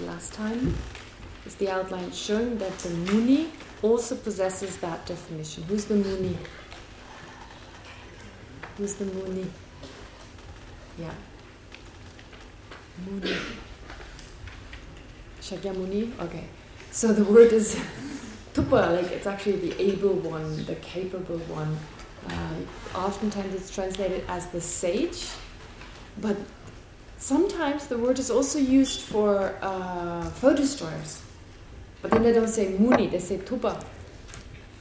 last time, is the outline showing that the Muni also possesses that definition. Who's the Muni? Who's the Muni? Yeah. Muni. Shakyamuni? Okay. So the word is tupa, like it's actually the able one, the capable one. Uh, oftentimes it's translated as the sage, but sometimes the word is also used for uh, foe destroyers. But then they don't say muni, they say tupa.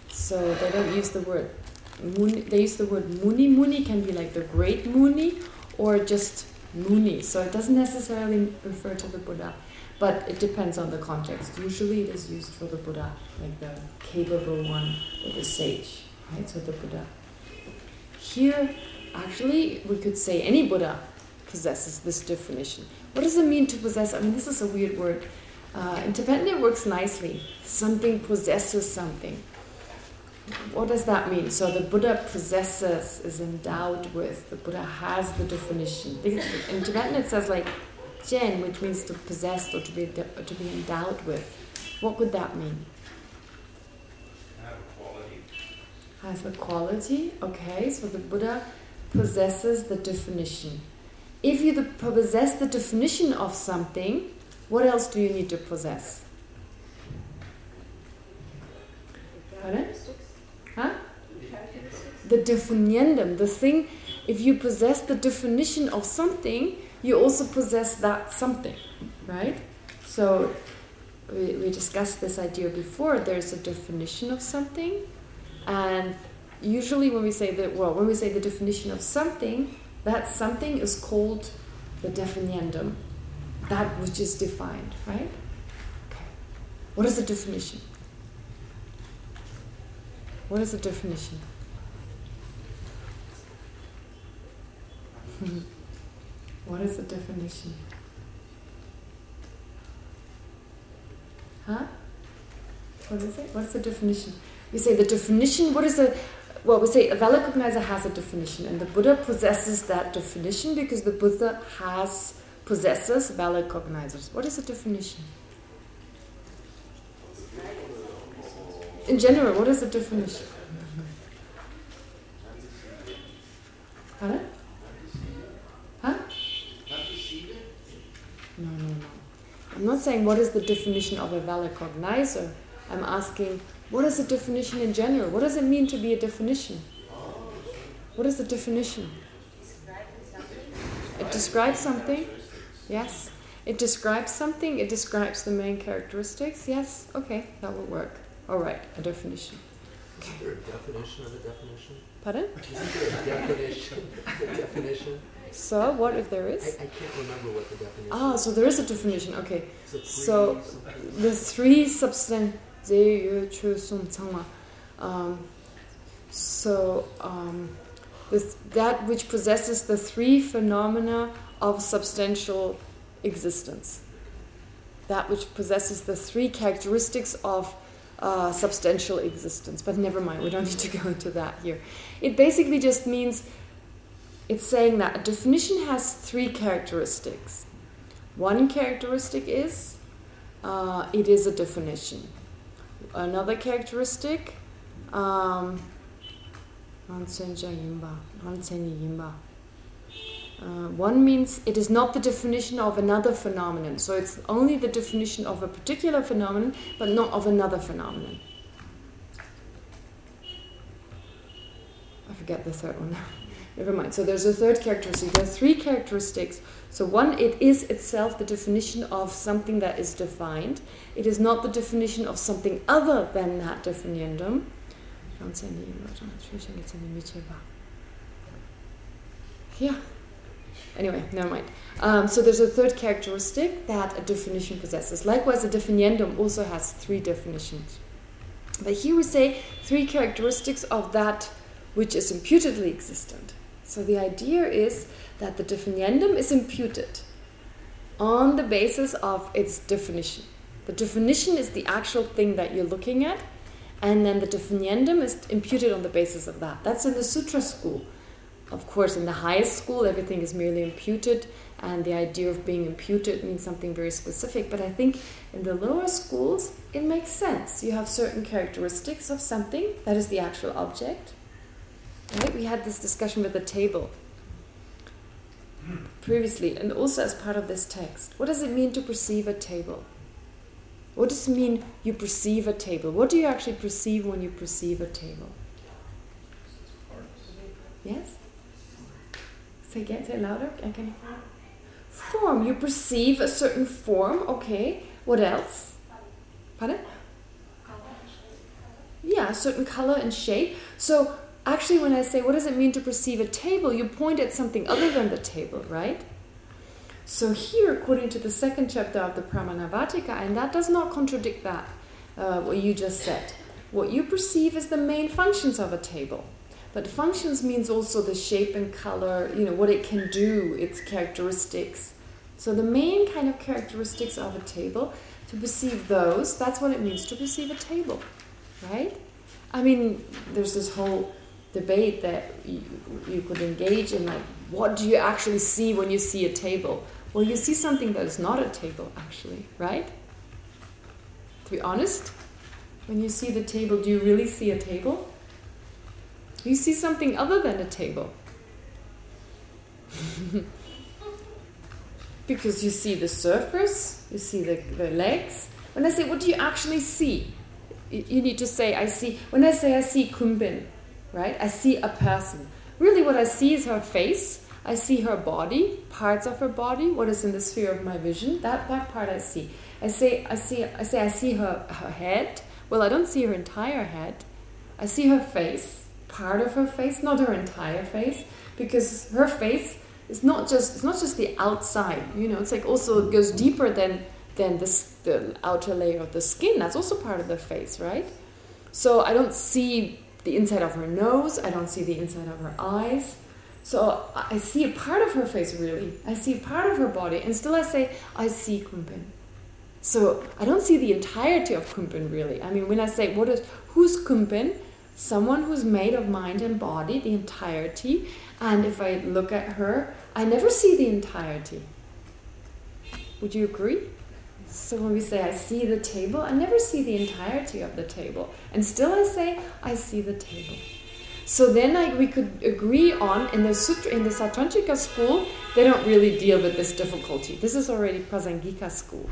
So they don't use the word muni. They use the word muni. Muni can be like the great muni or just muni. So it doesn't necessarily refer to the Buddha. But it depends on the context. Usually it is used for the Buddha, like the capable one or the sage, right? So the Buddha. Here, actually, we could say any Buddha possesses this definition. What does it mean to possess? I mean, this is a weird word. Uh, in Tibetan, it works nicely. Something possesses something. What does that mean? So the Buddha possesses, is endowed with. The Buddha has the definition. In Tibetan, it says like Jen, which means to possess or to be to be endowed with. What would that mean? Have a quality. Has a quality. Okay, so the Buddha possesses the definition. If you possess the definition of something, what else do you need to possess? Pardon? Huh? The definiendum, the thing, if you possess the definition of something, you also possess that something, right? So we, we discussed this idea before. There's a definition of something, and usually when we say that, well, when we say the definition of something, that something is called the definiendum, that which is defined, right? Okay. What is the definition? What is the definition? what is the definition? Huh? What is it? What's the definition? We say the definition, what is the... Well, we say a valid cognizer has a definition, and the Buddha possesses that definition because the Buddha has possesses valid cognizers. What is the definition? In general, what is the definition? Pardon? Huh? No, no, no. I'm not saying what is the definition of a valid cognizer. I'm asking, what is a definition in general? What does it mean to be a definition? What is the definition? It describes something? Yes. It describes something? It describes the main characteristics? Yes. Okay, that will work. All right, a definition. Okay. Is there a definition of a definition? Pardon? Isn't there a definition? a definition? So, what if there is? I, I, can't remember what the definition Ah, so there is a definition. Okay. So, the three substance... Um, so, um, this, that which possesses the three phenomena of substantial existence. That which possesses the three characteristics of uh, substantial existence. But never mind, we don't need to go into that here. It basically just means, it's saying that a definition has three characteristics. One characteristic is, uh, it is a definition. Another characteristic, um, uh, one means it is not the definition of another phenomenon. So it's only the definition of a particular phenomenon, but not of another phenomenon. I forget the third one. Never mind. So there's a third characteristic. There are three characteristics. So one, it is itself the definition of something that is defined. It is not the definition of something other than that definiendum. Yeah. Anyway, never mind. Um, so there's a third characteristic that a definition possesses. Likewise, a definiendum also has three definitions. But here we say three characteristics of that which is imputedly existent. So the idea is that the definiendum is imputed on the basis of its definition. The definition is the actual thing that you're looking at, and then the definiendum is imputed on the basis of that. That's in the sutra school. Of course, in the highest school, everything is merely imputed, and the idea of being imputed means something very specific. But I think in the lower schools, it makes sense. You have certain characteristics of something, that is the actual object. Right? We had this discussion with the table previously, and also as part of this text. What does it mean to perceive a table? What does it mean you perceive a table? What do you actually perceive when you perceive a table? Yes? Say again, say louder. I Form. You perceive a certain form. Okay. What else? Pardon? Yeah, a certain color and shape. So actually when I say, what does it mean to perceive a table? You point at something other than the table, right? So here, according to the second chapter of the Pramanavartika, and that does not contradict that, uh, what you just said. What you perceive is the main functions of a table. But functions means also the shape and color, you know, what it can do, its characteristics. So the main kind of characteristics of a table, to perceive those, that's what it means to perceive a table, right? I mean, there's this whole debate that you, you could engage in, like, what do you actually see when you see a table? Well, you see something that is not a table, actually, right? To be honest, when you see the table, do you really see a table? You see something other than a table. because you see the surface, you see the, the legs. When I say, what do you actually see? You need to say, I see, when I say I see Kumbin, right? I see a person. Really what I see is her face, I see her body, parts of her body, what is in the sphere of my vision. That that part I see. I say I see I say I see her her head. Well, I don't see her entire head. I see her face, part of her face, not her entire face, because her face is not just it's not just the outside. You know, it's like also it goes deeper than than the the outer layer of the skin. That's also part of the face, right? So I don't see the inside of her nose. I don't see the inside of her eyes. So I see a part of her face, really. I see a part of her body. And still I say, I see Kumbin. So I don't see the entirety of Kumbin, really. I mean, when I say, what is who's Kumbin? Someone who's made of mind and body, the entirety. And if I look at her, I never see the entirety. Would you agree? So when we say, I see the table, I never see the entirety of the table. And still I say, I see the table. So then like, we could agree on, in the sutra, in the Sautrantika school, they don't really deal with this difficulty. This is already Prasangika school.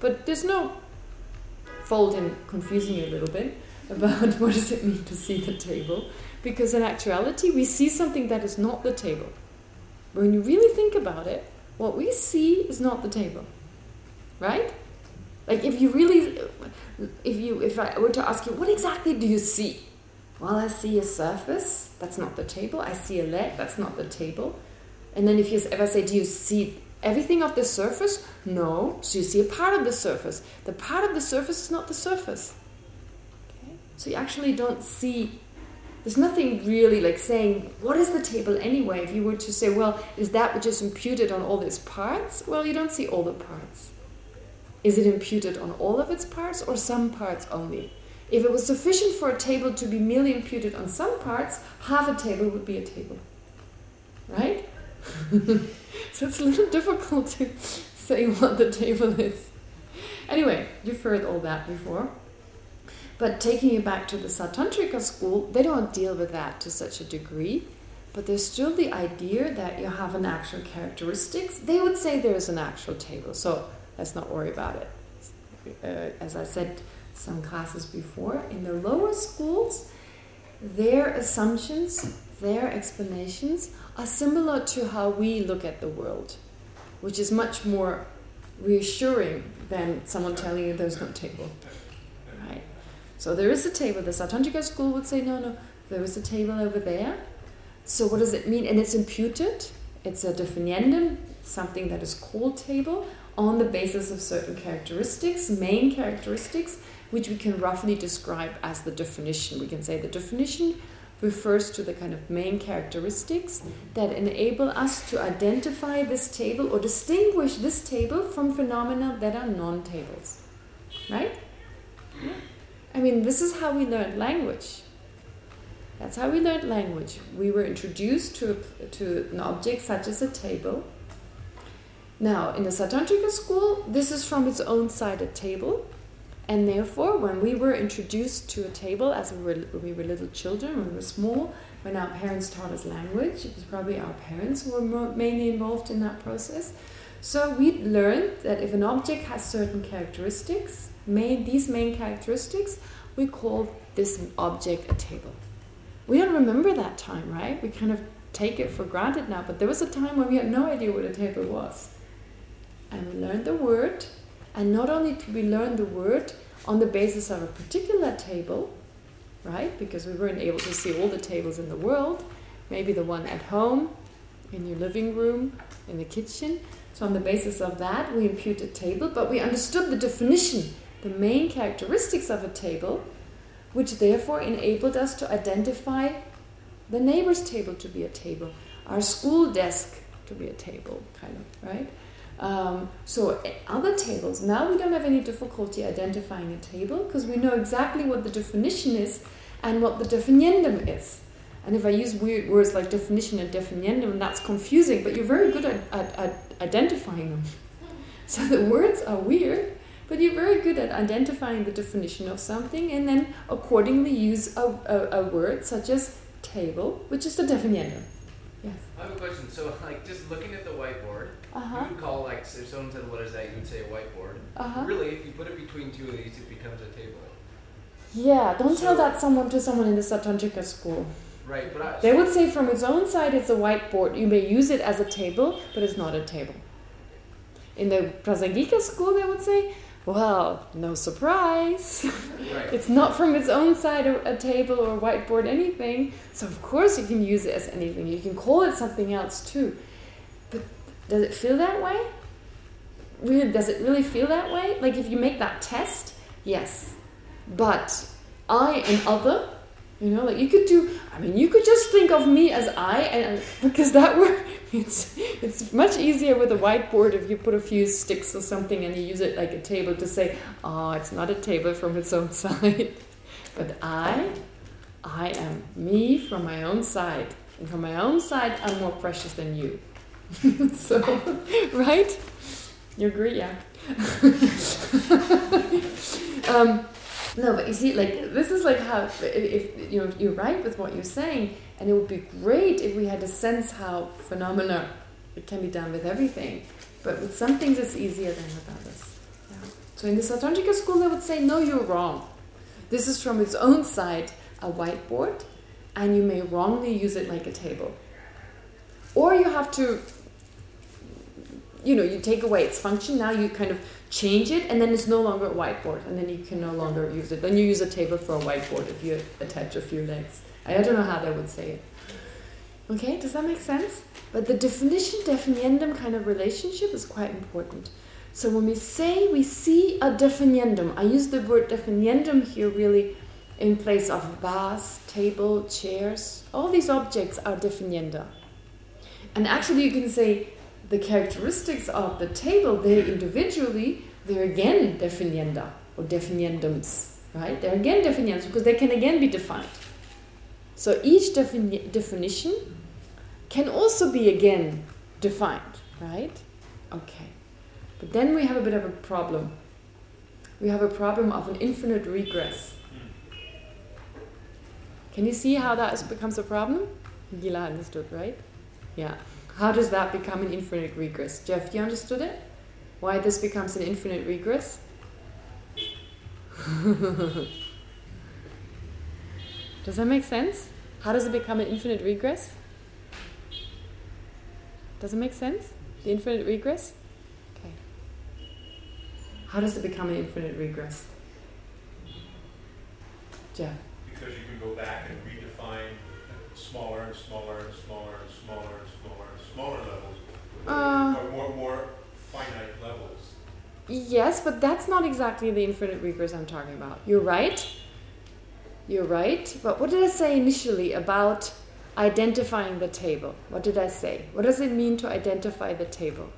But there's no fault in confusing you a little bit about what does it mean to see the table. Because in actuality, we see something that is not the table. When you really think about it, what we see is not the table. Right? Like if you really, if you, if I were to ask you, what exactly do you see? Well, I see a surface, that's not the table. I see a leg, that's not the table. And then if you ever say, do you see everything of the surface? No. So you see a part of the surface. The part of the surface is not the surface. Okay? So you actually don't see... There's nothing really like saying, what is the table anyway? If you were to say, well, is that which is imputed on all these parts? Well, you don't see all the parts. Is it imputed on all of its parts or some parts only? If it was sufficient for a table to be merely imputed on some parts, half a table would be a table. Right? so it's a little difficult to say what the table is. Anyway, you've heard all that before. But taking it back to the Sautrantika school, they don't deal with that to such a degree. But there's still the idea that you have an actual characteristics. They would say there's an actual table, so let's not worry about it. Uh, as I said some classes before, in the lower schools, their assumptions, their explanations are similar to how we look at the world, which is much more reassuring than someone telling you there's no table. Right? So there is a table. The Sautrantika school would say, no, no, there is a table over there. So what does it mean? And it's imputed. It's a definiendum, something that is called table, on the basis of certain characteristics, main characteristics, which we can roughly describe as the definition. We can say the definition refers to the kind of main characteristics that enable us to identify this table or distinguish this table from phenomena that are non-tables. Right? I mean, this is how we learn language. That's how we learned language. We were introduced to, to an object such as a table, Now, in the Sautrantika school, this is from its own side a table. And therefore, when we were introduced to a table as we were, we were little children, when we were small, when our parents taught us language, it was probably our parents who were mainly involved in that process. So we learned that if an object has certain characteristics, main, these main characteristics, we call this object a table. We don't remember that time, right? We kind of take it for granted now, but there was a time when we had no idea what a table was. And we learned the word, and not only did we learn the word on the basis of a particular table, right? Because we weren't able to see all the tables in the world, maybe the one at home, in your living room, in the kitchen. So on the basis of that, we impute a table, but we understood the definition, the main characteristics of a table, which therefore enabled us to identify the neighbor's table to be a table, our school desk to be a table, kind of, right? Um, so other tables, now we don't have any difficulty identifying a table because we know exactly what the definition is and what the definiendum is. And if I use weird words like definition and definiendum, that's confusing, but you're very good at, at, at identifying them. So the words are weird, but you're very good at identifying the definition of something and then accordingly use a, a, a word such as table, which is the definiendum. Yes. I have a question. So, like, just looking at the whiteboard, uh -huh. you would call, like, if someone said, what is that, you would say a whiteboard. Uh -huh. Really, if you put it between two of these, it becomes a table. Yeah, don't so, tell that someone to someone in the Sautrantika school. Right, but I, They would say from its own side it's a whiteboard. You may use it as a table, but it's not a table. In the Prasangika school, they would say, well, no surprise. Right. it's not from its own side a, a table or a whiteboard, anything. So of course you can use it as anything. You can call it something else too. But does it feel that way? Really, does it really feel that way? Like if you make that test, yes. But I and other, you know, like you could do, I mean, you could just think of me as I, and because that word it's it's much easier with a whiteboard if you put a few sticks or something and you use it like a table to say, oh, it's not a table from its own side. but I, I am me from my own side. And from my own side, I'm more precious than you. so, right? You agree? Yeah. um, no, but you see, like, this is like how, if, you know, you're right with what you're saying, and it would be great if we had a sense how phenomena it can be done with everything. But with some things it's easier than with others. Yeah. So in the Sautrantika school they would say, no, you're wrong. This is from its own side a whiteboard, and you may wrongly use it like a table. Or you have to, you know, you take away its function, now you kind of change it, and then it's no longer a whiteboard, and then you can no longer use it. Then you use a table for a whiteboard if you attach a few legs. I don't know how they would say it. Okay, does that make sense? But the definition, definiendum kind of relationship is quite important. So when we say we see a definiendum, I use the word definiendum here really in place of vase, table, chairs. All these objects are definienda. And actually you can say the characteristics of the table, they individually, they're again definienda or definiendums, right? They're again definiendums because they can again be defined. So each defini definition can also be again defined, right? Okay. But then we have a bit of a problem. We have a problem of an infinite regress. Can you see how that becomes a problem? Gila understood, right? Yeah. How does that become an infinite regress? Jeff, you understood it? Why this becomes an infinite regress? Does that make sense? How does it become an infinite regress? Does it make sense? The infinite regress? Okay. How does it become an infinite regress? Jeff? Because you can go back and redefine smaller and smaller and smaller and smaller and smaller and smaller levels. Uh, or more, more finite levels. Yes, but that's not exactly the infinite regress I'm talking about. You're right. You're right. But what did I say initially about identifying the table? What did I say? What does it mean to identify the table?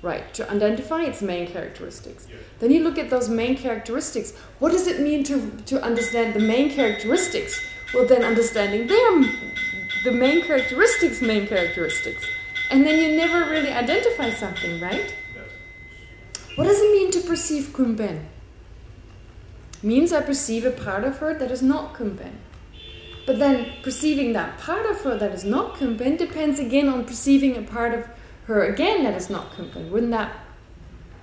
Right, to identify its main characteristics. Yeah. Then you look at those main characteristics. What does it mean to, to understand the main characteristics? Well, then understanding their, the main characteristics, main characteristics. And then you never really identify something, right? What does it mean to perceive Kunpen? Means I perceive a part of her that is not Kunpen. But then perceiving that part of her that is not Kunpen depends again on perceiving a part of her again that is not Kunpen. Wouldn't that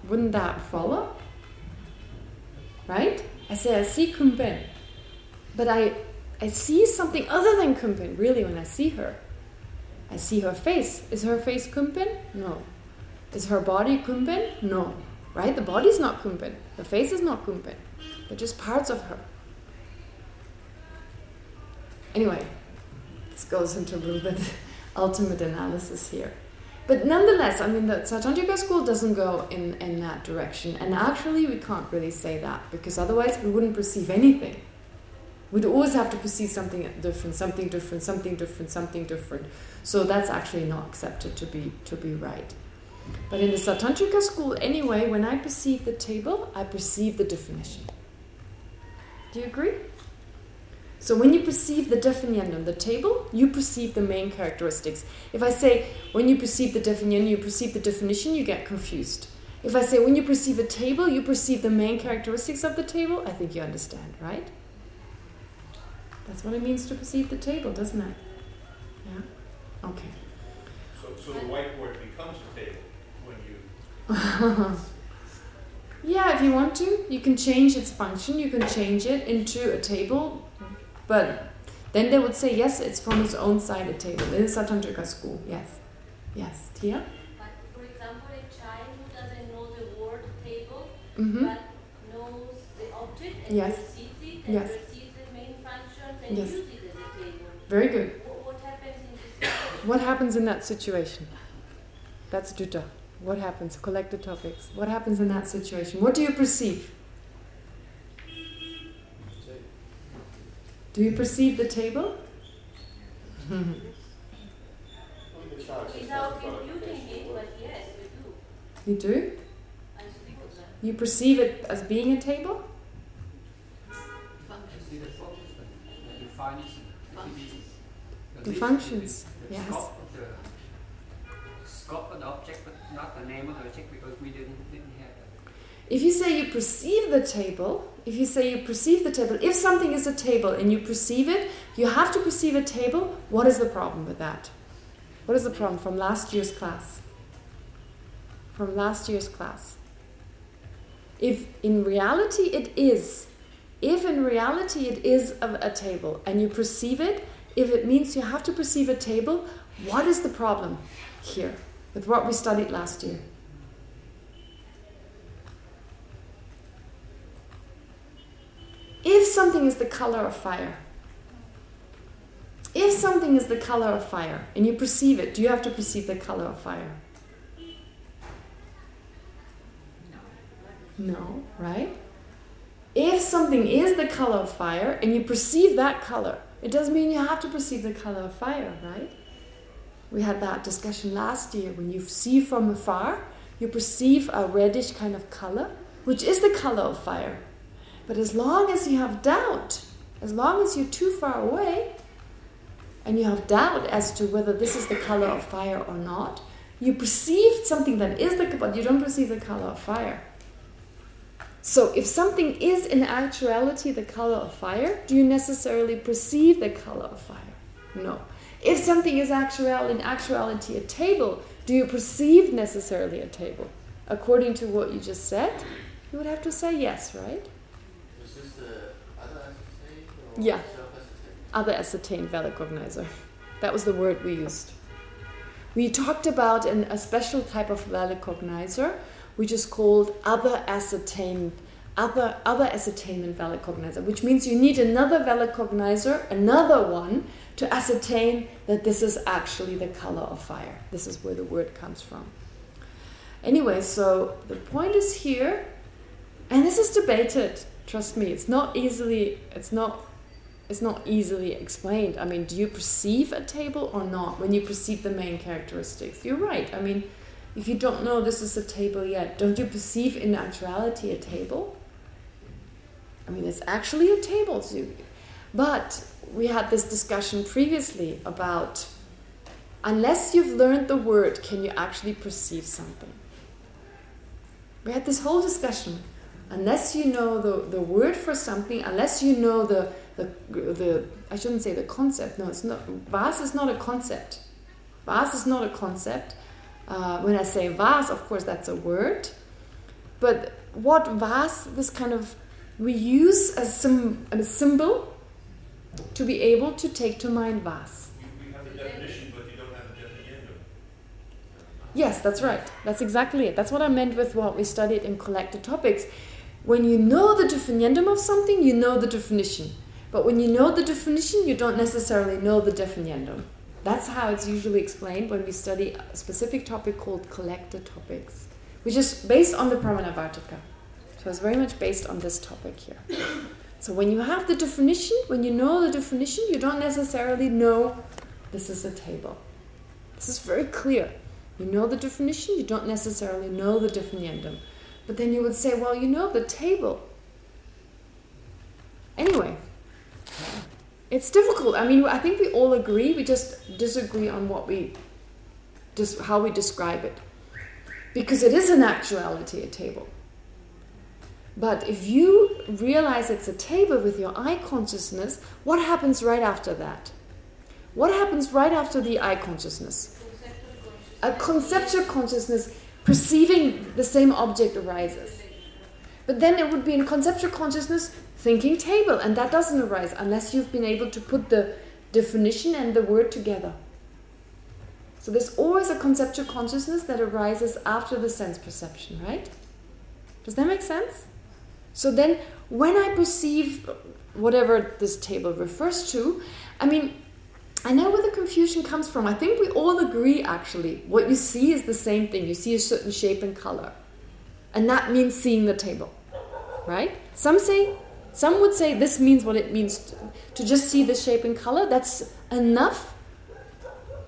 wouldn't that follow? Right? I say I see Kunpen. But I I see something other than Kunpen, really, when I see her. I see her face. Is her face Kunpen? No. Is her body Kunpen? No. Right? The body's not Kunpen. The face is not Kunpen. They're just parts of her. Anyway, this goes into a little bit ultimate analysis here. But nonetheless, I mean, the Sautrantika school doesn't go in, in that direction. And actually, we can't really say that, because otherwise we wouldn't perceive anything. We'd always have to perceive something different, something different, something different, something different. So that's actually not accepted to be to be right. But in the Sautrantika school, anyway, when I perceive the table, I perceive the definition. Do you agree? So when you perceive the definition on the table, you perceive the main characteristics. If I say, when you perceive the definition, you perceive the definition, you get confused. If I say, when you perceive a table, you perceive the main characteristics of the table, I think you understand, right? That's what it means to perceive the table, doesn't it? Yeah? Okay. So, so the whiteboard becomes a table when you... yeah, if you want to. You can change its function. You can change it into a table. But then they would say, yes, it's from its own side a table. In Sautrantika school, yes. Yes. Tia? But for example, a child who doesn't know the word table, mm -hmm. but knows the object and yes. perceives it and yes and yes. use it as a table. Very good. What, what happens in this situation? What happens in that situation? That's Dutta. What happens? Collect the topics. What happens in that situation? What do you perceive? Do you perceive the table? Without imputing it, but yes, we do. You do? You perceive it as being a table? The functions, yes. Scope of the object, but not the name of the object because we didn't, didn't have that. If you say you perceive the table, if you say you perceive the table, if something is a table and you perceive it, you have to perceive a table. What is the problem with that? What is the problem from last year's class? From last year's class. If in reality it is, if in reality it is a, a table and you perceive it, if it means you have to perceive a table, what is the problem here with what we studied last year? If something is the color of fire, if something is the color of fire and you perceive it, do you have to perceive the color of fire? No, right? If something is the color of fire and you perceive that color, it doesn't mean you have to perceive the color of fire, right? We had that discussion last year. When you see from afar, you perceive a reddish kind of color, which is the color of fire. But as long as you have doubt, as long as you're too far away, and you have doubt as to whether this is the color of fire or not, you perceive something that is the but you don't perceive the color of fire. So if something is in actuality the color of fire, do you necessarily perceive the color of fire? No. If something is actual in actuality a table, do you perceive necessarily a table? According to what you just said, you would have to say yes, right? Is this the other ascertain? yeah. Other ascertain valid cognizer. That was the word we used. We talked about an, a special type of valid cognizer which is called other ascertain other other ascertainment valid cognizer, which means you need another valid cognizer, another one, to ascertain that this is actually the color of fire. This is where the word comes from. Anyway, so the point is here, and this is debated. Trust me, it's not easily it's not it's not easily explained. I mean, do you perceive a table or not when you perceive the main characteristics? You're right. I mean, if you don't know this is a table yet, don't you perceive in actuality a table? I mean, it's actually a table. But we had this discussion previously about unless you've learned the word, can you actually perceive something? We had this whole discussion. Unless you know the, the word for something, unless you know the, the, the I shouldn't say the concept, no, it's not, vas is not a concept. Vas is not a concept. Uh, when I say vas, of course, that's a word. But what vas, this kind of, we use a, sim, a symbol to be able to take to mind vas. You, you have the definition, but you don't have the definition. Yes, that's right. That's exactly it. That's what I meant with what we studied in collected topics. When you know the definiendum of something, you know the definition. But when you know the definition, you don't necessarily know the definiendum. That's how it's usually explained when we study a specific topic called collected topics, which is based on the Pramanavartika. So it's very much based on this topic here. So when you have the definition, when you know the definition, you don't necessarily know this is a table. This is very clear. You know the definition, you don't necessarily know the definiendum. But then you would say, well, you know the table. Anyway, it's difficult. I mean, I think we all agree. We just disagree on what we, just how we describe it, because it is in actuality a table. But if you realize it's a table with your eye consciousness, what happens right after that? What happens right after the eye consciousness? A conceptual consciousness perceiving the same object arises. But then it would be in conceptual consciousness thinking table, and that doesn't arise unless you've been able to put the definition and the word together. So there's always a conceptual consciousness that arises after the sense perception, right? Does that make sense? So then when I perceive whatever this table refers to, I mean, I know where the confusion comes from. I think we all agree, actually. What you see is the same thing. You see a certain shape and color. And that means seeing the table. Right? Some say, some would say this means what it means to, to just see the shape and color. That's enough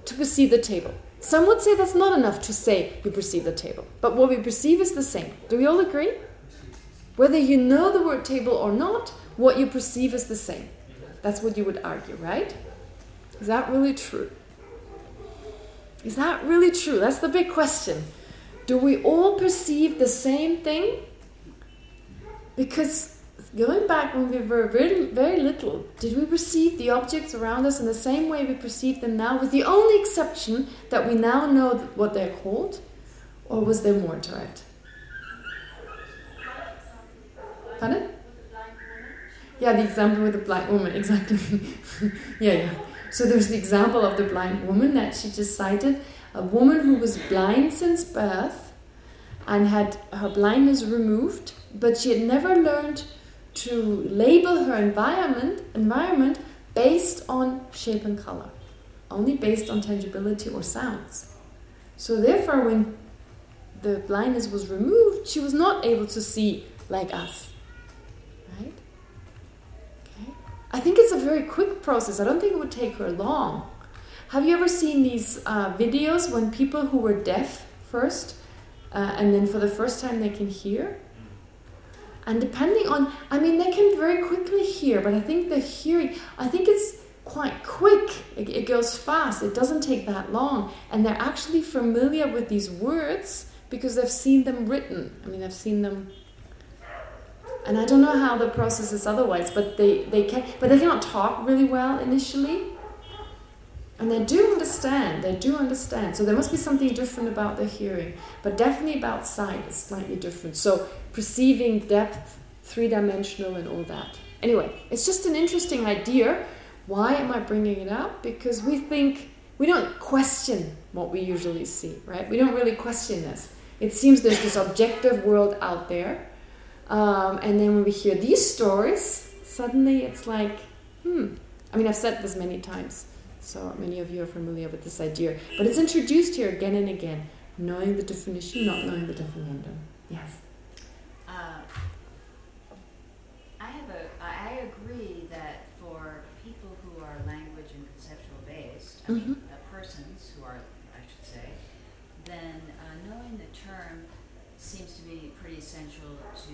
to perceive the table. Some would say that's not enough to say you perceive the table. But what we perceive is the same. Do we all agree? Whether you know the word table or not, what you perceive is the same. That's what you would argue, right? Is that really true? Is that really true? That's the big question. Do we all perceive the same thing? Because going back when we were very, very little, did we perceive the objects around us in the same way we perceive them now, with the only exception that we now know what they're called? Or was there more to it? Pardon? Yeah, the example with the blind woman, exactly. yeah, yeah. So there's the example of the blind woman that she just cited. A woman who was blind since birth and had her blindness removed, but she had never learned to label her environment environment based on shape and color, only based on tangibility or sounds. So therefore, when the blindness was removed, she was not able to see like us. I think it's a very quick process. I don't think it would take her long. Have you ever seen these uh, videos when people who were deaf first, uh, and then for the first time they can hear? And depending on, I mean, they can very quickly hear, but I think the hearing, I think it's quite quick. It, it goes fast. It doesn't take that long. And they're actually familiar with these words because they've seen them written. I mean, they've seen them and I don't know how the process is otherwise, but they, they can but they cannot talk really well initially. And they do understand, they do understand. So there must be something different about the hearing. But definitely about sight is slightly different. So perceiving depth, three-dimensional and all that. Anyway, it's just an interesting idea. Why am I bringing it up? Because we think, we don't question what we usually see, right? We don't really question this. It seems there's this objective world out there um, and then when we hear these stories, suddenly it's like, hmm. I mean, I've said this many times, so many of you are familiar with this idea. But it's introduced here again and again, knowing the definition, not knowing the definiendum. Yes? Uh, I have a, I agree that for people who are language and conceptual based, I mm -hmm. mean, mm-hmm. uh, persons who are, I should say, then uh, knowing the term seems to be pretty essential to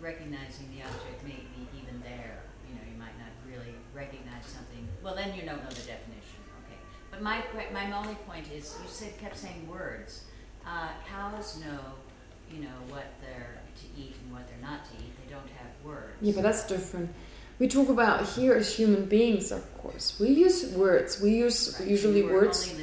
recognizing the object may be even there. You know, you might not really recognize something. Well, then you don't know the definition. Okay. But my my only point is, you said kept saying words. Uh, cows know, you know, what they're to eat and what they're not to eat. They don't have words. Yeah, but that's different. We talk about here as human beings, of course. We use words. We use right. usually so words.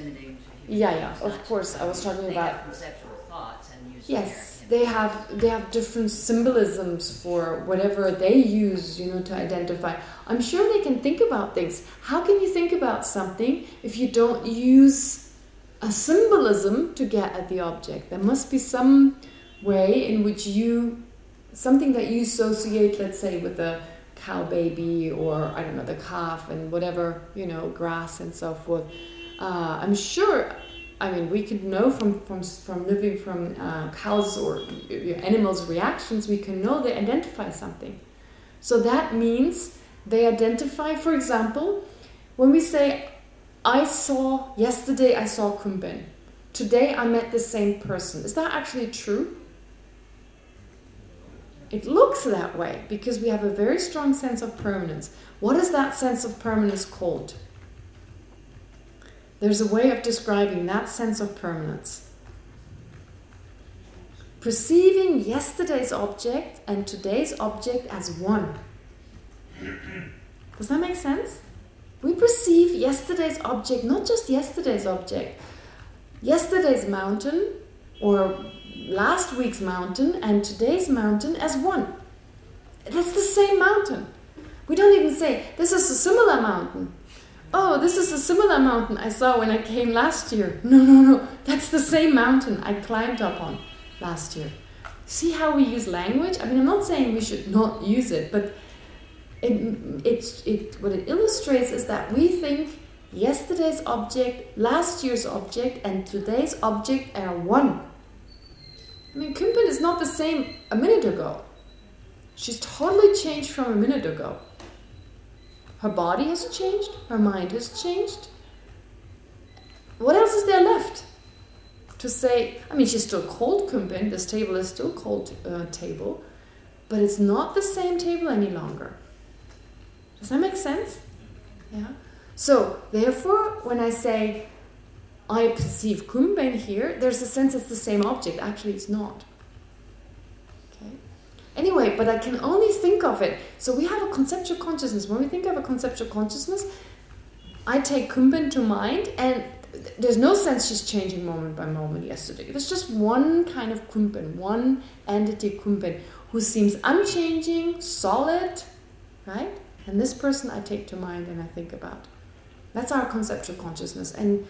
yeah, yeah, of course. I was talking about conceptual thoughts and use yes they have they have different symbolisms for whatever they use you know to identify. I'm sure they can think about things. How can you think about something if you don't use a symbolism to get at the object? There must be some way in which you something that you associate let's say with a cow baby or i don't know the calf and whatever you know grass and so forth. Uh, i'm sure I mean, we could know from from from living from uh, cows or animals' reactions. We can know they identify something. So that means they identify. For example, when we say, "I saw yesterday, I saw Kumben. Today, I met the same person." Is that actually true? It looks that way because we have a very strong sense of permanence. What is that sense of permanence called? There's a way of describing that sense of permanence. Perceiving yesterday's object and today's object as one. Does that make sense? We perceive yesterday's object, not just yesterday's object, yesterday's mountain or last week's mountain and today's mountain as one. That's the same mountain. We don't even say, this is a similar mountain oh, this is a similar mountain I saw when I came last year. No, no, no, that's the same mountain I climbed up on last year. See how we use language? I mean, I'm not saying we should not use it, but it, it, it, what it illustrates is that we think yesterday's object, last year's object, and today's object are one. I mean, Kumpen is not the same a minute ago. She's totally changed from a minute ago. Her body has changed. Her mind has changed. What else is there left? To say, I mean, she's still called Kumpen. This table is still called uh, table. But it's not the same table any longer. Does that make sense? Yeah. So, therefore, when I say I perceive Kumben here, there's a sense it's the same object. Actually, it's not. Anyway, but I can only think of it. So we have a conceptual consciousness. When we think of a conceptual consciousness, I take Kumben to mind and there's no sense she's changing moment by moment yesterday. There's just one kind of Kumben, one entity Kumben who seems unchanging, solid, right? And this person I take to mind and I think about. That's our conceptual consciousness. And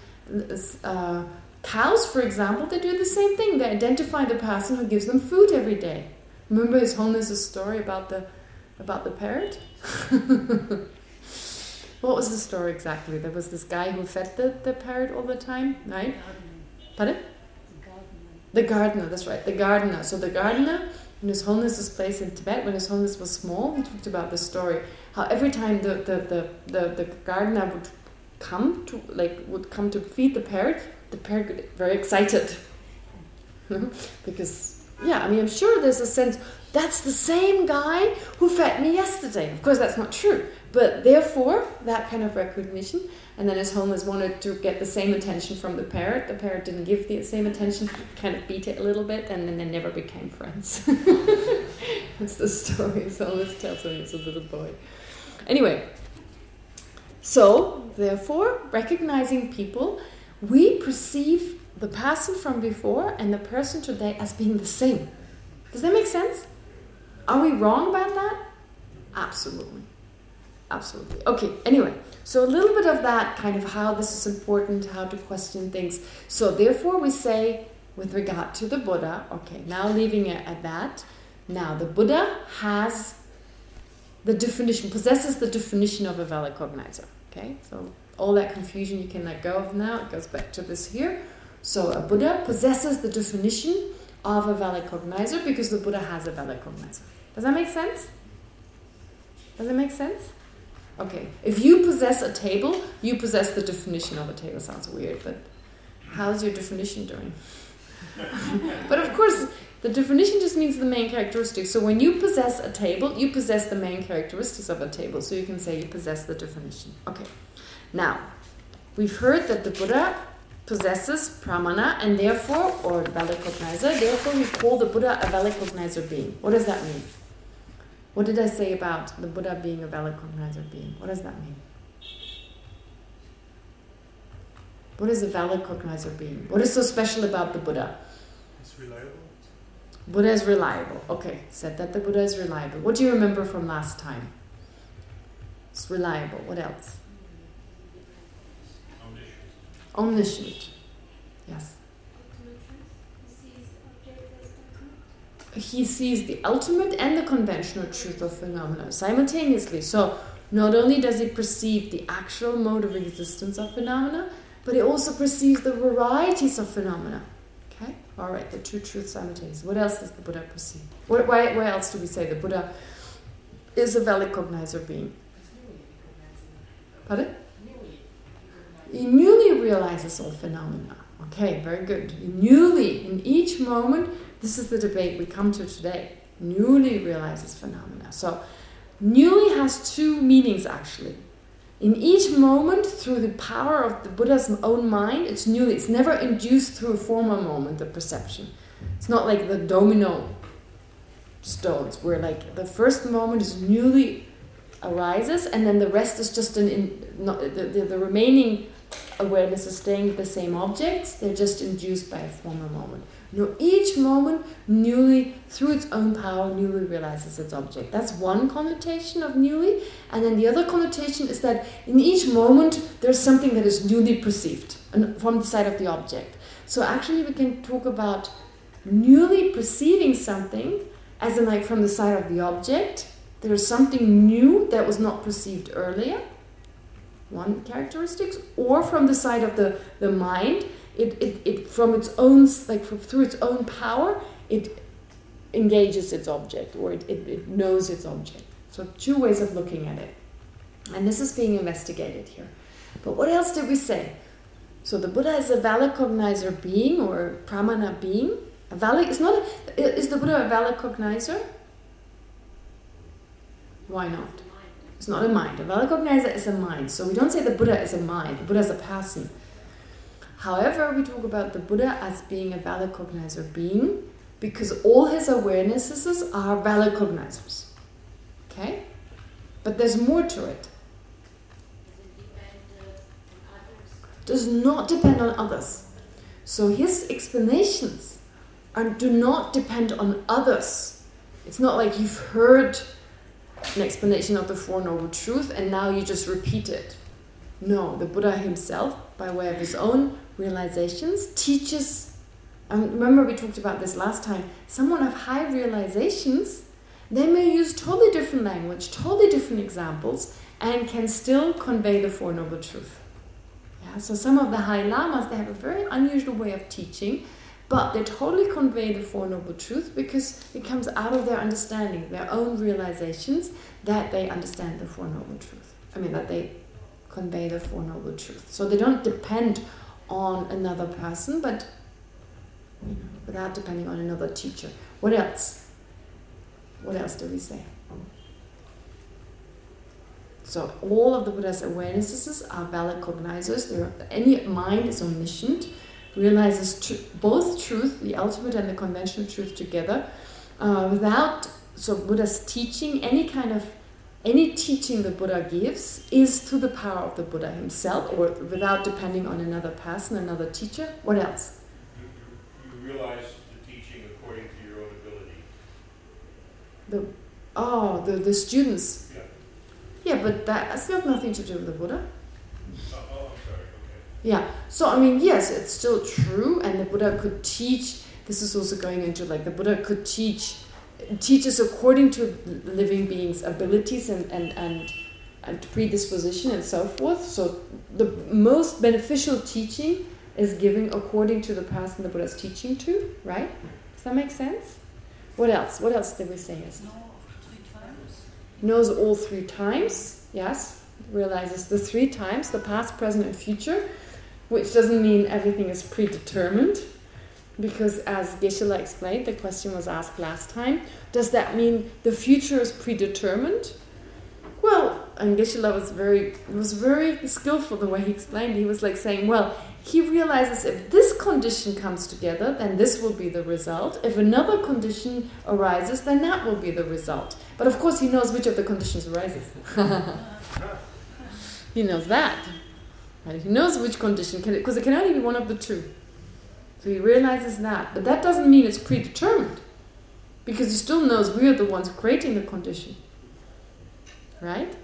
uh, cows, for example, they do the same thing. They identify the person who gives them food every day. Remember His Holiness's story about the about the parrot? what was the story exactly? There was this guy who fed the, the parrot all the time, right? Pardon? The gardener. The gardener, that's right. The gardener. So the gardener in His Holiness's place in Tibet, when His Holiness was small, he talked about the story. How every time the, the, the, the, the gardener would come to like would come to feed the parrot, the parrot got very excited. because yeah, I mean, I'm sure there's a sense, that's the same guy who fed me yesterday. Of course, that's not true. But therefore, that kind of recognition, and then His Holiness wanted to get the same attention from the parrot. The parrot didn't give the same attention, kind of beat it a little bit, and then they never became friends. that's the story Holiness tells he was a little boy. Anyway, so, therefore, recognizing people, we perceive the person from before and the person today as being the same. Does that make sense? Are we wrong about that? Absolutely. Absolutely. Okay, anyway, so a little bit of that kind of how this is important, how to question things. So therefore we say, with regard to the Buddha, okay, now leaving it at that, now the Buddha has the definition, possesses the definition of a valid cognizer. Okay, so all that confusion you can let go of now, it goes back to this here. So a Buddha possesses the definition of a valid cognizer because the Buddha has a valid cognizer. Does that make sense? Does it make sense? Okay. If you possess a table, you possess the definition of a table. Sounds weird, but how's your definition doing? but of course, the definition just means the main characteristics. So when you possess a table, you possess the main characteristics of a table. So you can say you possess the definition. Okay. Now, We've heard that the Buddha possesses pramana and therefore, or valid cognizer, therefore we call the Buddha a valid cognizer being. What does that mean? What did I say about the Buddha being a valid cognizer being? What does that mean? What is a valid cognizer being? What is so special about the Buddha? It's reliable. Buddha is reliable. Okay, said that the Buddha is reliable. What do you remember from last time? It's reliable. What else? Omniscient. Yes. He sees the ultimate and the conventional truth of phenomena simultaneously. So not only does he perceive the actual mode of existence of phenomena, but he also perceives the varieties of phenomena. Okay? All right, the two truths simultaneously. What else does the Buddha perceive? Why, why, why else do we say the Buddha is a valid cognizer being? Pardon? He newly realizes all phenomena. Okay, very good. He newly, in each moment, this is the debate we come to today, newly realizes phenomena. So, newly has two meanings actually. In each moment, through the power of the Buddha's own mind, it's newly, it's never induced through a former moment, the perception. It's not like the domino stones, where like the first moment is newly arises, and then the rest is just an in, not, the, the, the remaining awareness is staying with the same objects, they're just induced by a former moment. No, each moment newly, through its own power, newly realizes its object. That's one connotation of newly. And then the other connotation is that in each moment, there's something that is newly perceived from the side of the object. So actually we can talk about newly perceiving something as in like from the side of the object. There is something new that was not perceived earlier. One characteristic. Or from the side of the, the mind it, it, it from its own, like through its own power, it engages its object or it, it, it knows its object. So two ways of looking at it. And this is being investigated here. But what else did we say? So the Buddha is a valid cognizer being or pramana being. A valid is not a, is the Buddha a valid cognizer? Why not? It's not a mind. A valid cognizer is a mind. So we don't say the Buddha is a mind. The Buddha is a person. However, we talk about the Buddha as being a valid cognizer being because all his awarenesses are valid cognizers. Okay? But there's more to it. Does not depend on others. So his explanations are, do not depend on others. It's not like you've heard an explanation of the Four Noble Truth and now you just repeat it. No, the Buddha himself, by way of his own realizations teaches, um, remember we talked about this last time, someone of high realizations, they may use totally different language, totally different examples, and can still convey the Four Noble Truth. Yeah, so some of the high lamas, they have a very unusual way of teaching, but they totally convey the Four Noble Truth because it comes out of their understanding, their own realizations, that they understand the Four Noble Truth. I mean, that they convey the Four Noble Truth. So they don't depend on another person, but you know, without depending on another teacher. What else? What else do we say? So all of the Buddha's awarenesses are valid cognizers. There, any mind is omniscient, realizes tr both truth, the ultimate and the conventional truth together, uh, without so Buddha's teaching any kind of any teaching the Buddha gives is through the power of the Buddha himself or without depending on another person, another teacher. What else? You, you realize the teaching according to your own ability. The Oh, the, the students. Yeah. Yeah, but that has got nothing to do with the Buddha. Oh, oh, I'm sorry, okay. Yeah, so I mean, yes, it's still true, and the Buddha could teach, this is also going into like the Buddha could teach teaches according to living beings' abilities and, and, and, and predisposition and so forth. So the most beneficial teaching is giving according to the person the Buddha is teaching to, right? Does that make sense? What else? What else did we say? Yes. Knows all three times, yes. Realizes the three times, the past, present, and future, which doesn't mean everything is predetermined, because as Geshe-la explained, the question was asked last time, does that mean the future is predetermined? Well, and Geshe-la was very was very skillful the way he explained. He was like saying, well, he realizes if this condition comes together, then this will be the result. If another condition arises, then that will be the result. But of course, he knows which of the conditions arises. he knows that. Right? He knows which condition, because it, it can only be one of the two. So he realizes that. But that doesn't mean it's predetermined. Because he still knows we are the ones creating the condition. Right?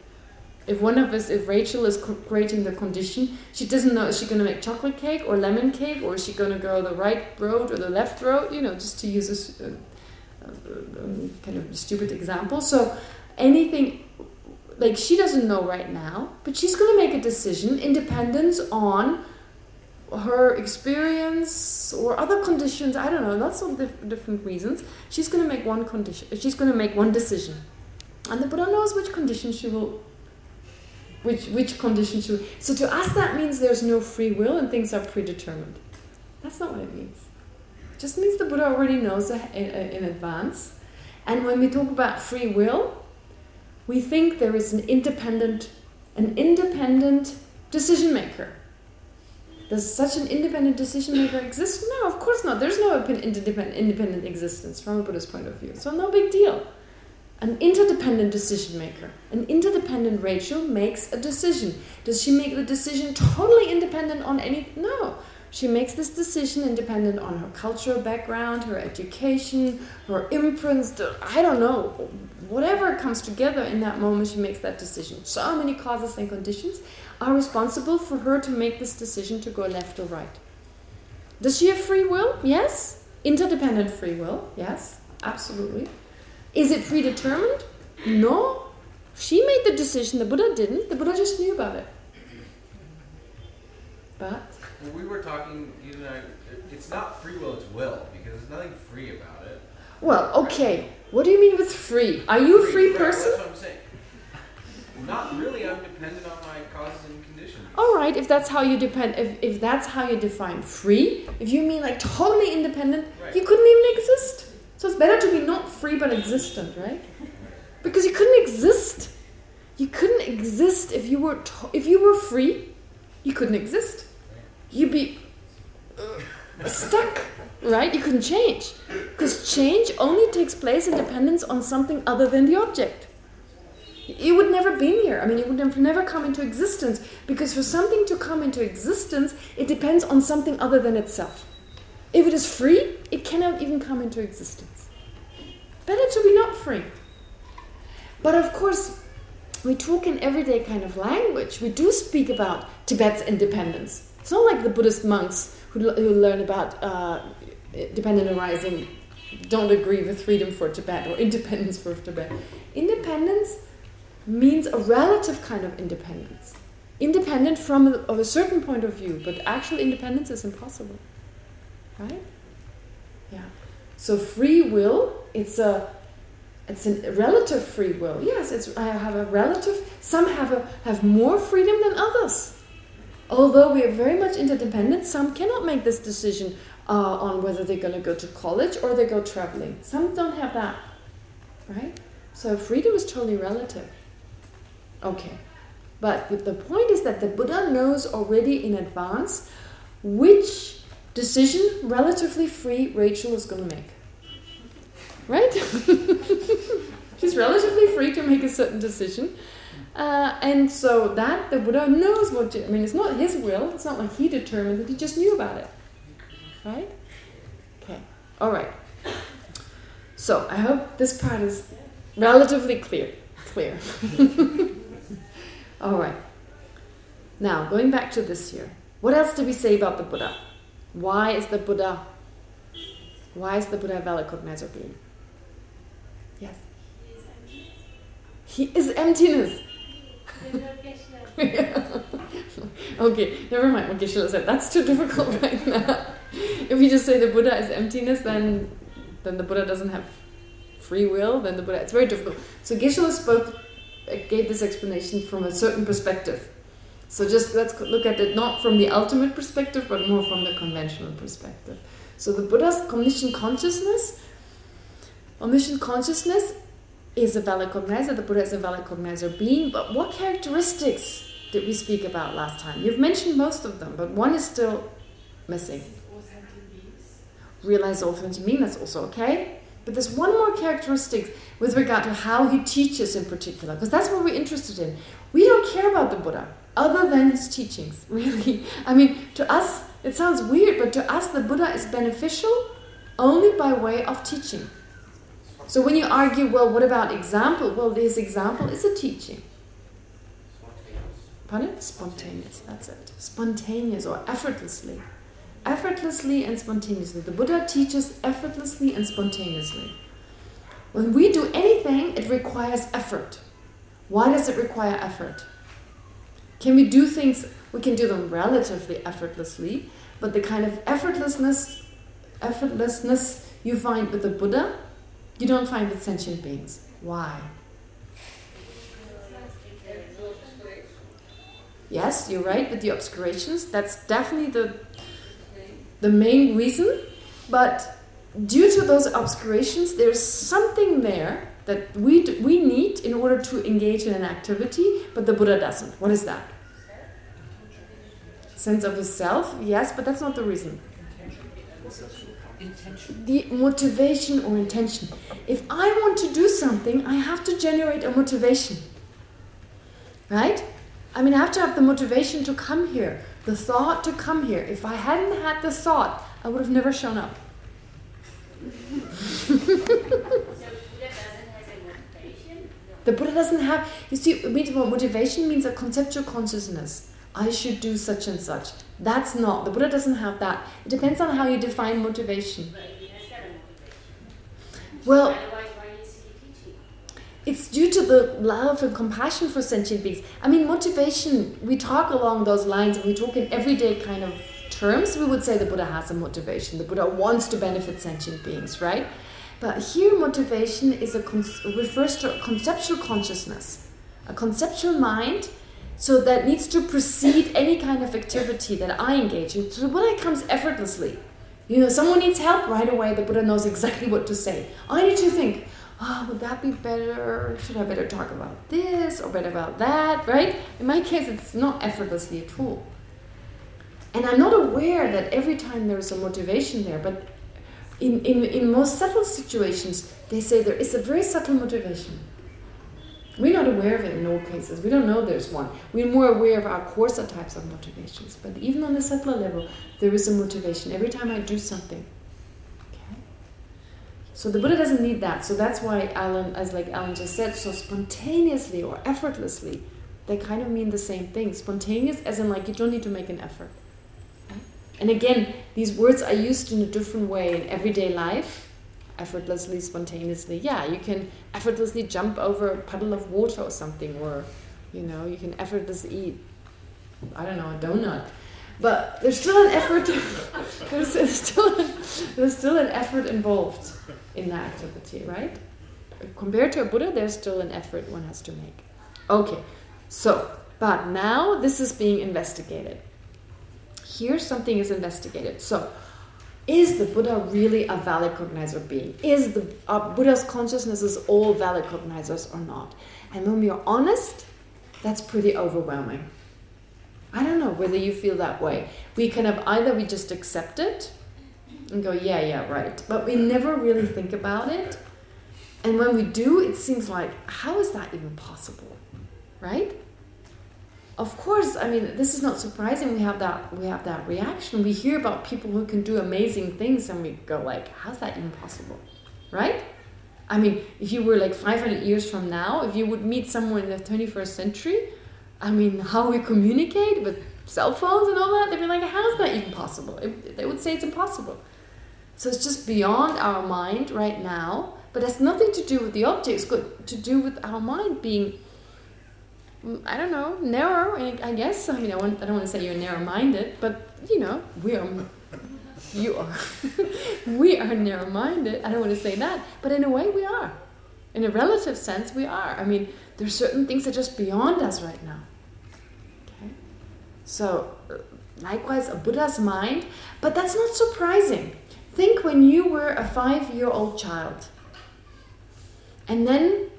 If one of us, if Rachel is creating the condition, she doesn't know, is she going to make chocolate cake or lemon cake, or is she going to go the right road or the left road, you know, just to use a, a, a, a kind of stupid example. So anything, like she doesn't know right now, but she's going to make a decision independent on her experience or other conditions, I don't know, lots of dif different reasons, she's going to make one condition, she's going to make one decision. And the Buddha knows which condition she will, which which condition she will. So to us that means there's no free will and things are predetermined. That's not what it means. It just means the Buddha already knows in advance. And when we talk about free will, we think there is an independent, an independent decision maker does such an independent decision maker exist? No, of course not. There's no independent, existence from a Buddhist point of view. So no big deal. An interdependent decision maker. An interdependent Rachel makes a decision. Does she make the decision totally independent on any... No. She makes this decision independent on her cultural background, her education, her imprints, I don't know, whatever comes together in that moment, she makes that decision. So many causes and conditions are responsible for her to make this decision to go left or right. Does she have free will? Yes. Interdependent free will? Yes, absolutely. Is it predetermined? No. She made the decision, the Buddha didn't. The Buddha just knew about it. But? Well, we were talking, you know, it's not free will, it's will, because there's nothing free about it. Well, okay. What do you mean with free? Are you a free, person? That's what I'm saying. Not really. I'm dependent on my causes and conditions. All right, if that's how you depend, if, if that's how you define free, if you mean like totally independent, right. you couldn't even exist. So it's better to be not free but existent, right? Because you couldn't exist. You couldn't exist if you were if you were free. You couldn't exist. You'd be uh, stuck, right? You couldn't change because change only takes place in dependence on something other than the object. It would never been here. I mean, it would have never come into existence because for something to come into existence, it depends on something other than itself. If it is free, it cannot even come into existence. Better to be not free. But of course, we talk in everyday kind of language. We do speak about Tibet's independence. It's not like the Buddhist monks who, who learn about uh, dependent arising don't agree with freedom for Tibet or independence for Tibet. Independence means a relative kind of independence. Independent from a, of a certain point of view, but actual independence is impossible. Right? Yeah. So free will, it's a it's a relative free will. Yes, it's I have a relative some have a have more freedom than others. Although we are very much interdependent, some cannot make this decision uh, on whether they're going to go to college or they go traveling. Some don't have that. Right? So freedom is totally relative. Okay. But the point is that the Buddha knows already in advance which decision, relatively free, Rachel is going to make. Right? She's relatively free to make a certain decision. Uh, and so that the Buddha knows what I mean, it's not his will. It's not like he determined it. He just knew about it. Right? Okay. All right. So I hope this part is relatively clear. Clear. All right. Now, going back to this here. What else do we say about the Buddha? Why is the Buddha why is the Buddha a valid cognizer being? Yes. He is emptiness. okay, never mind what Geshe-la said. That's too difficult right now. If we just say the Buddha is emptiness, then then the Buddha doesn't have free will, then the Buddha... It's very difficult. So Geshe-la spoke uh, gave this explanation from a certain perspective. So just let's look at it not from the ultimate perspective, but more from the conventional perspective. So the Buddha's omniscient consciousness, omniscient consciousness is a valid cognizer, the Buddha is a valid cognizer being, but what characteristics did we speak about last time? You've mentioned most of them, but one is still missing. Realize all sentient being, that's also okay. But there's one more characteristic with regard to how he teaches in particular, because that's what we're interested in. We don't care about the Buddha, other than his teachings, really. I mean, to us, it sounds weird, but to us the Buddha is beneficial only by way of teaching. So when you argue, well, what about example? Well, this example is a teaching. Pardon? Spontaneous, that's it. Spontaneous or effortlessly. Effortlessly and spontaneously. The Buddha teaches effortlessly and spontaneously. When we do anything, it requires effort. Why does it require effort? Can we do things, we can do them relatively effortlessly, but the kind of effortlessness, effortlessness you find with the Buddha, you don't find with sentient beings. Why? Yes, you're right with the obscurations. That's definitely the the main reason. But due to those obscurations, there's something there that we we need in order to engage in an activity, but the Buddha doesn't. What is that? Sense of the self, yes, but that's not the reason. Intention. The motivation or intention. If I want to do something, I have to generate a motivation. Right? I mean, I have to have the motivation to come here, the thought to come here. If I hadn't had the thought, I would have never shown up. The Buddha doesn't have, you see, motivation means a conceptual consciousness. I should do such and such. That's not, the Buddha doesn't have that. It depends on how you define motivation. Well, it's due to the love and compassion for sentient beings. I mean, motivation, we talk along those lines, and we talk in everyday kind of terms, we would say the Buddha has a motivation. The Buddha wants to benefit sentient beings, right? But here motivation is a refers to a conceptual consciousness, a conceptual mind, so that needs to precede any kind of activity that I engage in. So the Buddha comes effortlessly. You know, someone needs help right away, the Buddha knows exactly what to say. I need to think, oh, would that be better? Should I better talk about this or better about that, right? In my case, it's not effortlessly at all. And I'm not aware that every time there's a motivation there, but in, in, in most subtle situations, they say there is a very subtle motivation. We're not aware of it in all cases. We don't know there's one. We're more aware of our coarser types of motivations. But even on the subtler level, there is a motivation every time I do something. Okay? So the Buddha doesn't need that. So that's why Alan, as like Alan just said, so spontaneously or effortlessly, they kind of mean the same thing. Spontaneous as in like you don't need to make an effort. And again, these words are used in a different way in everyday life. Effortlessly, spontaneously. Yeah, you can effortlessly jump over a puddle of water or something. Or, you know, you can effortlessly eat, I don't know, a donut. But there's still an effort. there's, there's, still there's still an effort involved in that activity, right? Compared to a Buddha, there's still an effort one has to make. Okay, so, but now this is being investigated here something is investigated. So, is the Buddha really a valid cognizer being? Is the uh, Buddha's consciousnesses all valid cognizers or not? And when we are honest, that's pretty overwhelming. I don't know whether you feel that way. We kind of either we just accept it and go, yeah, yeah, right. But we never really think about it. And when we do, it seems like, how is that even possible? Right? Of course, I mean, this is not surprising. We have that we have that reaction. We hear about people who can do amazing things, and we go like, "How's that even possible?" Right? I mean, if you were like 500 years from now, if you would meet someone in the 21st century, I mean, how we communicate with cell phones and all that, they'd be like, "How's that even possible?" They would say it's impossible. So it's just beyond our mind right now, but has nothing to do with the objects, but to do with our mind being I don't know, narrow, I guess. I mean, I, want, I don't want to say you're narrow-minded, but, you know, we are, you are. we are narrow-minded. I don't want to say that, but in a way we are. In a relative sense, we are. I mean, there's certain things that are just beyond us right now. Okay? So, uh, likewise, a Buddha's mind, but that's not surprising. Think when you were a five-year-old child, and then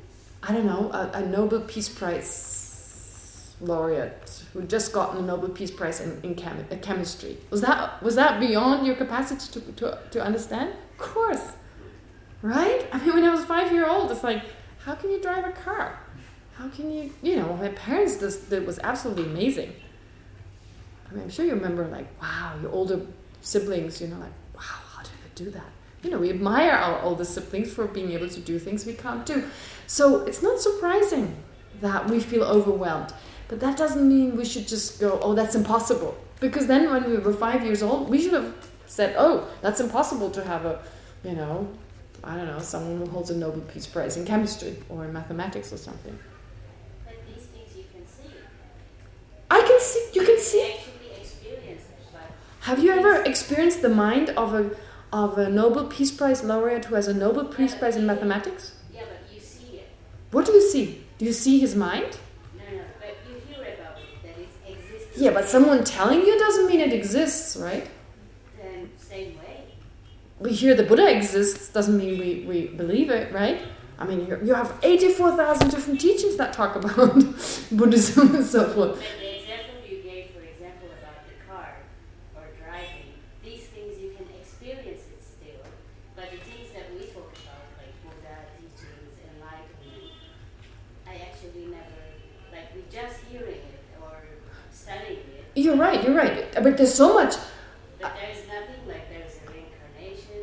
I don't know, a, a Nobel Peace Prize laureate who just gotten the Nobel Peace Prize in, in chem uh, chemistry. Was that was that beyond your capacity to, to, to understand? Of course. Right? I mean, when I was five year old, it's like, how can you drive a car? How can you, you know, my parents, this, this was absolutely amazing. I mean, I'm sure you remember, like, wow, your older siblings, you know, like, wow, how did they do that? You know, we admire our older siblings for being able to do things we can't do. So it's not surprising that we feel overwhelmed. But that doesn't mean we should just go, oh, that's impossible. Because then when we were five years old, we should have said, oh, that's impossible to have a, you know, I don't know, someone who holds a Nobel Peace Prize in chemistry or in mathematics or something. But these things you can see. I can see, you can see. Have you ever experienced the mind of a of a Nobel Peace Prize laureate who has a Nobel Peace Prize in mathematics? yeah, but you see it. What do you see? Do you see his mind? Yeah, but someone telling you doesn't mean it exists, right? Then same way. We hear the Buddha exists doesn't mean we, we believe it, right? I mean, you you have 84,000 different teachings that talk about Buddhism and so forth. But the example you gave, for example, about the car or driving, these things you can experience it still. But the things that we talk about, like Buddha teachings, enlightenment, I actually never, like we just hearing it or studying it, You're right, you're right. But there's so much. but there's nothing like there's a reincarnation,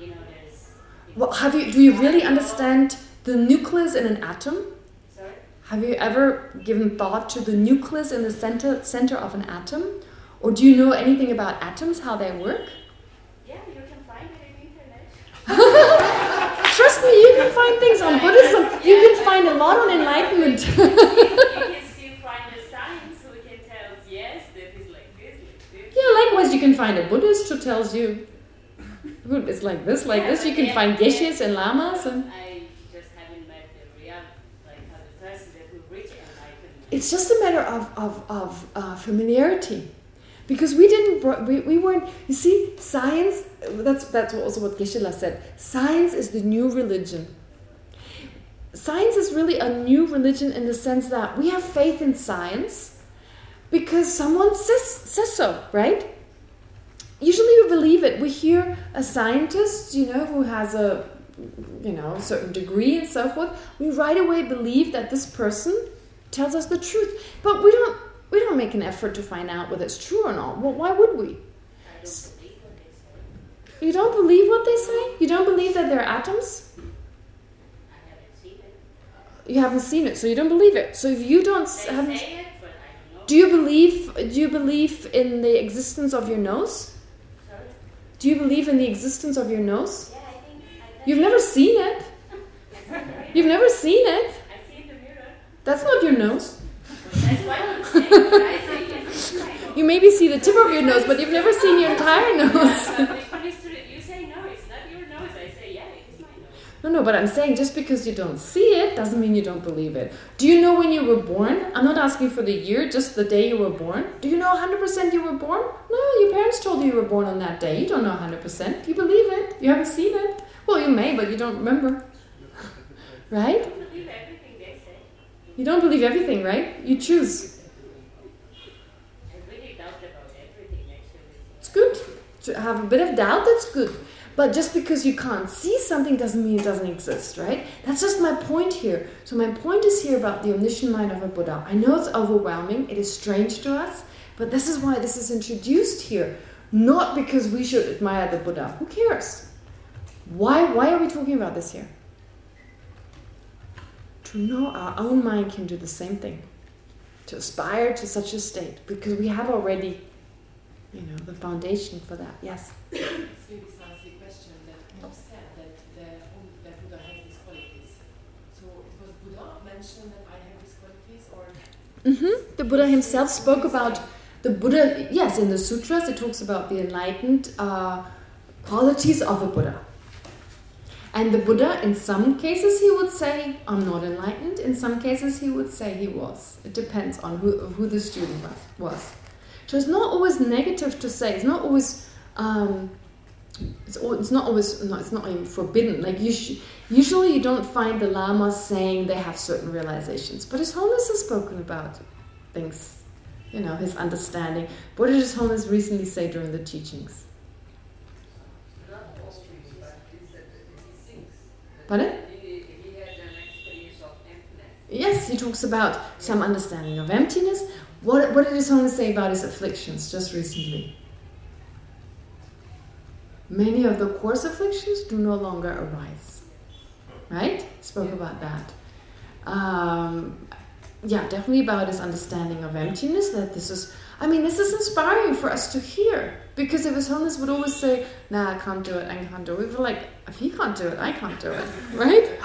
you know, there's. Well, have you? Do you really understand the nucleus in an atom? Sorry? Have you ever given thought to the nucleus in the center center of an atom? Or do you know anything about atoms, how they work? Yeah, you can find it in internet. Trust me, you can find things on Buddhism. You can find a lot on enlightenment. you can still find the science who can tell us, yes, that is like this, like this. Yeah, likewise, you can find a Buddhist who tells you it's like this, like Yeah, this. You can find geshes and lamas and I just haven't met the real, like person that who reach it's just a matter of of, of uh, familiarity. Because we didn't we, we weren't you see science that's that's also what Geshe-la said. Science is the new religion. Science is really a new religion in the sense that we have faith in science because someone says says so right usually we believe it we hear a scientist you know who has a you know certain degree and so forth we right away believe that this person tells us the truth. But we don't we don't make an effort to find out whether it's true or not. Well, why would we? Don't. You don't believe what they say? You don't believe that they're atoms? Haven't seen it. You haven't seen it, so you don't believe it. So if you don't They haven't do you believe do you believe in the existence of your nose? Sorry? Do you believe in the existence of your nose? Yeah, I think I You've never seen it. You've never seen it. I see in the mirror. That's not your nose. That's why I'm saying what I say yes, I know. You maybe see the tip of your nose, but you've never seen your entire nose. Uh, which one is true? You say no, it's not your nose. I say yeah, it is my nose. No, no, but I'm saying just because you don't see it doesn't mean you don't believe it. Do you know when you were born? I'm not asking for the year, just the day you were born. Do you know 100% you were born? No, your parents told you you were born on that day. You don't know 100%. You believe it. You haven't seen it. Well, you may, but you don't remember. right? You don't believe everything they say. You don't believe everything, right? You choose. I really doubt about everything actually. It's good. To have a bit of doubt, that's good. But just because you can't see something doesn't mean it doesn't exist, right? That's just my point here. So my point is here about the omniscient mind of a Buddha. I know it's overwhelming, it is strange to us, but this is why this is introduced here. Not because we should admire the Buddha. Who cares? Why, why are we talking about this here? To know our own mind can do the same thing. To aspire to such a state. Because we have already you know, the foundation for that. Yes. It's maybe sounds the question that you said that the that Buddha has these qualities. So it was Buddha mentioned that I have these qualities, or Mm-hmm. The Buddha himself spoke about the Buddha. Yes, in the sutras it talks about the enlightened uh, qualities of a Buddha. And the Buddha, in some cases, he would say, "I'm not enlightened." In some cases, he would say he was. It depends on who who the student was. So it's not always negative to say. It's not always um, it's, it's not always it's not even forbidden. Like you usually you don't find the lamas saying they have certain realizations, but His Holiness has spoken about things, you know, his understanding. What did His Holiness recently say during the teachings? Pardon? Yes, he talks about some understanding of emptiness. What, what did His Holiness say about his afflictions just recently? Many of the coarse afflictions do no longer arise. Right? Spoke about that. Um, yeah, definitely about his understanding of emptiness, that this is, I mean, this is inspiring for us to hear. Because if His Holiness would always say, nah, I can't do it, I can't do it, we feel like, if he can't do it, I can't do it, right?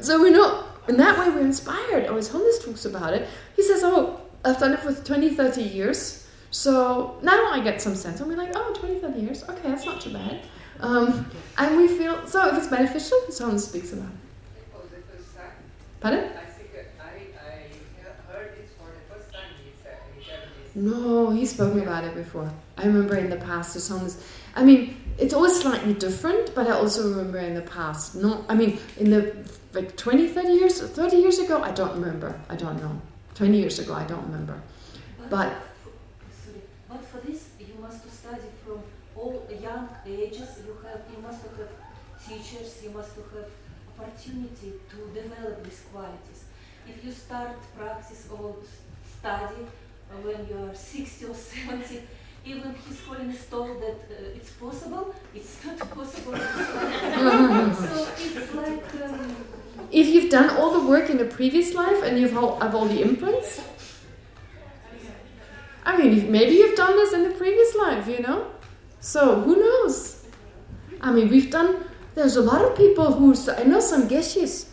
So we're not, in that way we're inspired. Oh, His Holiness talks about it. He says, oh, I've done it for 20, 30 years, so now I get some sense. And we're like, oh, 20, 30 years. Okay, that's not too bad. Um, and we feel, so if it's beneficial, someone speaks about it. Pardon? No, he's spoken about it before. I remember in the past the songs. I mean, it's always slightly different, but I also remember in the past. Not, I mean, in the like 20, 30 years, 30 years ago, I don't remember. I don't know. 20 years ago, I don't remember. But for this, you must study from all young ages. You have, you must have teachers. You must have opportunity to develop these qualities. If you start practice or study when you are 60 or 70, even His Holiness told that uh, it's possible, it's not possible. so it's like... Um, if you've done all the work in a previous life and you've all, have all the imprints, I mean, maybe you've done this in the previous life, you know? So, who knows? I mean, we've done... There's a lot of people who... I know some geshes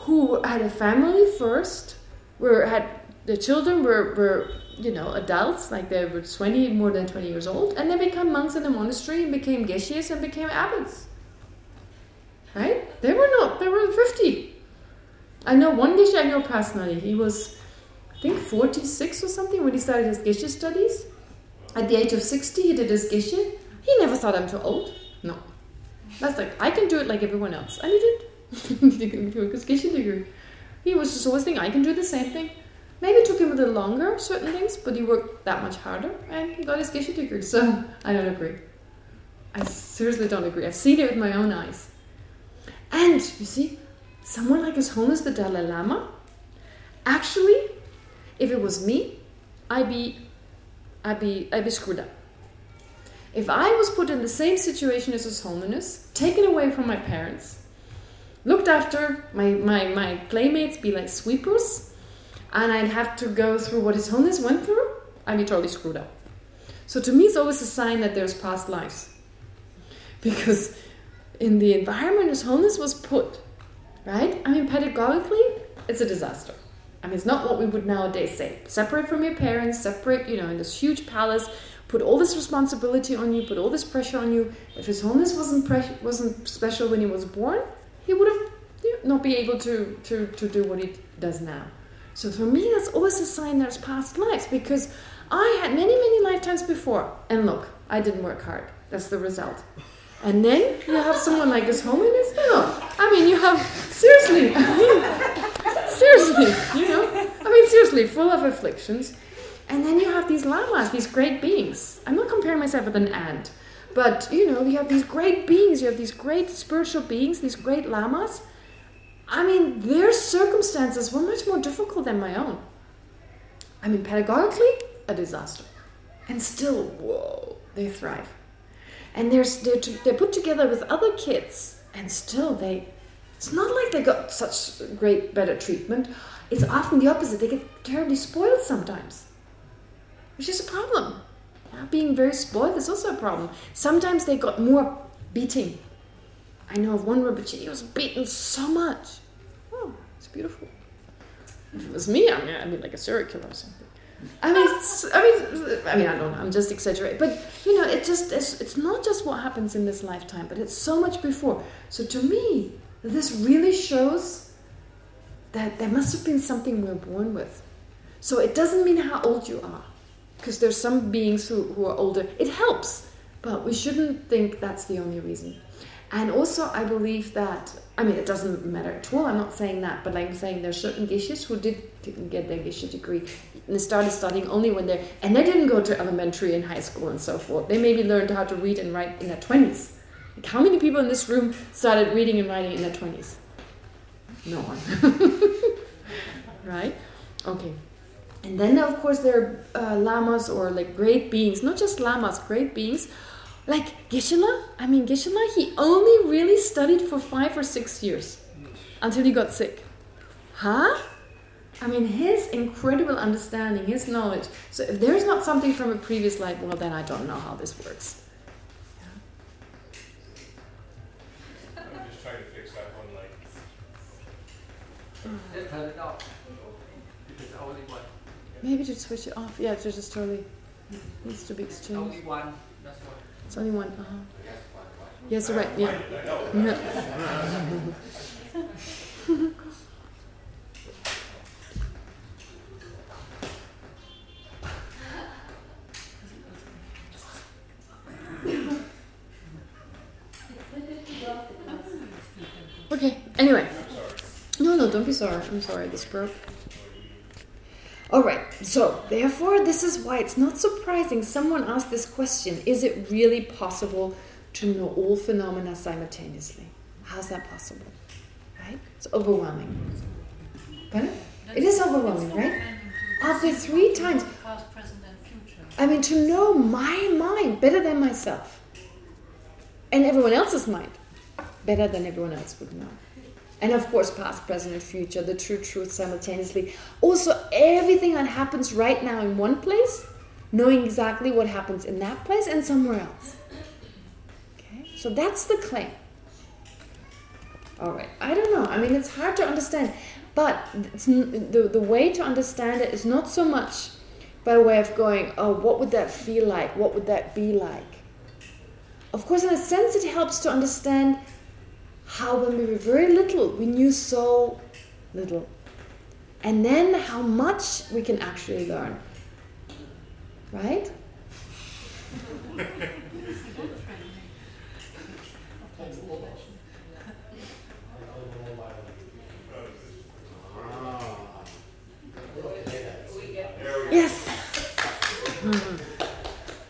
who had a family first, were had the children were, were you know, adults, like they were 20, more than 20 years old, and they become monks in the monastery and became geshes and became abbots. Right? They were not, they were 50. I know one geshe I know personally, he was I think 46 or something when he started his Geshe studies. At the age of 60, he did his Geshe. He never thought I'm too old. No. That's like, I can do it like everyone else. And he did. he was just always thinking, I can do the same thing. Maybe it took him a little longer, certain things, but he worked that much harder, and he got his Geshe degree. So, I don't agree. I seriously don't agree. I've seen it with my own eyes. And, you see, someone like His Holiness the Dalai Lama, actually if it was me, I'd be, I'd be, I'd be screwed up. If I was put in the same situation as His Holiness, taken away from my parents, looked after, my, my, my playmates be like sweepers, and I'd have to go through what His Holiness went through, I'd be totally screwed up. So to me, it's always a sign that there's past lives. Because in the environment His Holiness was put, right? I mean, pedagogically, it's a disaster. I mean, it's not what we would nowadays say. Separate from your parents, separate, you know, in this huge palace, put all this responsibility on you, put all this pressure on you. If his holiness wasn't wasn't special when he was born, he would have you know, not be able to, to, to do what he does now. So for me, that's always a sign there's past lives because I had many, many lifetimes before. And look, I didn't work hard. That's the result. And then you have someone like his holiness. No, I mean, you have, seriously, seriously, you know? I mean, seriously, full of afflictions. And then you have these lamas, these great beings. I'm not comparing myself with an ant. But, you know, you have these great beings, you have these great spiritual beings, these great lamas. I mean, their circumstances were much more difficult than my own. I mean, pedagogically, a disaster. And still, whoa, they thrive. And they're, they're, they're put together with other kids, and still they it's not like they got such great, better treatment. It's often the opposite. They get terribly spoiled sometimes, which is a problem. Yeah, being very spoiled is also a problem. Sometimes they got more beating. I know of one he was beaten so much. Oh, it's beautiful. If it was me, I mean, I'd be like a serial killer or something. I mean, I mean, I mean, I don't know. I'm just exaggerating, but you know, it just it's, it's not just what happens in this lifetime, but it's so much before. So to me, this really shows that there must have been something we're born with. So it doesn't mean how old you are. Because there's some beings who, who are older. It helps. But we shouldn't think that's the only reason. And also, I believe that, I mean, it doesn't matter at all, I'm not saying that, but I'm saying there are certain Geshes who did, didn't get their Geshe degree and they started studying only when they're, and they didn't go to elementary and high school and so forth. They maybe learned how to read and write in their 20s. Like how many people in this room started reading and writing in their 20s? No one. right? Okay. And then, of course, there are uh, lamas or like great beings, not just lamas, great beings. Like Geshe-la, I mean, Geshe-la, he only really studied for five or six years until he got sick. Huh? I mean, his incredible understanding, his knowledge. So if there's not something from a previous life, well, then I don't know how this works. I'm just trying to fix that one light. Just turn it off. Because only one. Maybe to switch it off. Yeah, to just totally needs to be exchanged. Only one. That's one. It's only one. Uh -huh. Yes, right. Yeah. okay. Anyway. No, no, don't be sorry. I'm sorry. This broke. So therefore this is why it's not surprising someone asked this question, is it really possible to know all phenomena simultaneously? How's that possible? Right? It's overwhelming. But it is overwhelming, right? After three times, I mean to know my mind better than myself and everyone else's mind better than everyone else would know. And of course, past, present, and future, the true truth simultaneously. Also, everything that happens right now in one place, knowing exactly what happens in that place and somewhere else. Okay, so that's the claim. All right, I don't know. I mean, it's hard to understand, but the the way to understand it is not so much by way of going, oh, what would that feel like? What would that be like? Of course, in a sense, it helps to understand how when we were very little, we knew so little. And then how much we can actually learn. Right? yes. Hmm.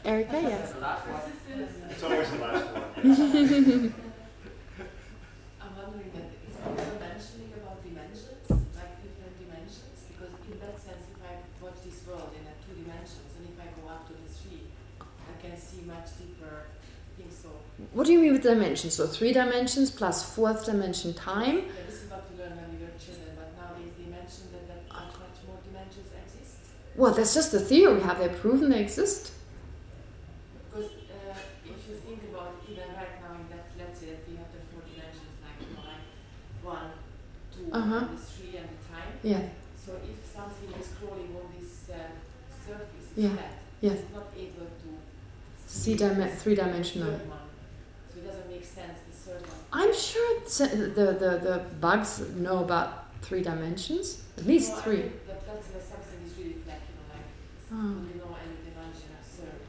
Erica, yes. It's always the last one. What do you mean with dimensions? So three dimensions plus fourth dimension time. This is what we learned when we were children, but nowadays they mention that, that much, more dimensions exist. Well, that's just the theory. Have they proven they exist? Because uh, if you think about even right now in that, let's say that we have the four dimensions like one, one, two, uh -huh. and the three, and the time. Yeah. So if something is crawling on this uh, surface, yeah. flat, yeah. it's not able to see, see three-dimensional. I'm sure the, the, the bugs know about three dimensions, at least no, three. I mean, that, that's uh, something is really like, you know, like, oh. you know any dimension absurd.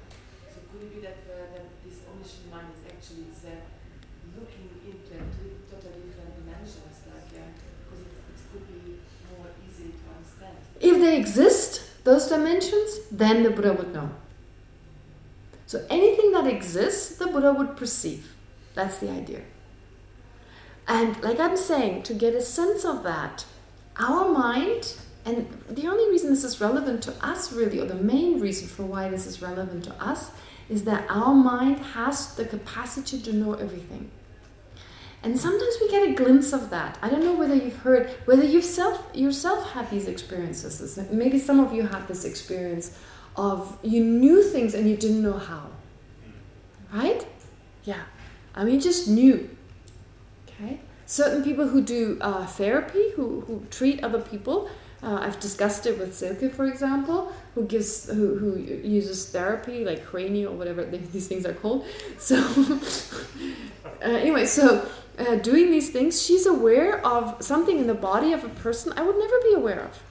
So could it be that, uh, that this omniscient mind is actually it's, uh, looking into totally different dimensions, like, yeah, because it, it could be more easy to understand. If they exist, those dimensions, then the Buddha would know. So anything that exists, the Buddha would perceive. That's the idea. And like I'm saying, to get a sense of that, our mind, and the only reason this is relevant to us really, or the main reason for why this is relevant to us, is that our mind has the capacity to know everything. And sometimes we get a glimpse of that. I don't know whether you've heard, whether you've self, yourself had these experiences. Maybe some of you had this experience of you knew things and you didn't know how. Right? Yeah. I mean, you just knew. Certain people who do uh, therapy, who, who treat other people, uh, I've discussed it with Silke, for example, who gives, who, who uses therapy, like cranial or whatever these things are called. So, uh, anyway, so uh, doing these things, she's aware of something in the body of a person I would never be aware of.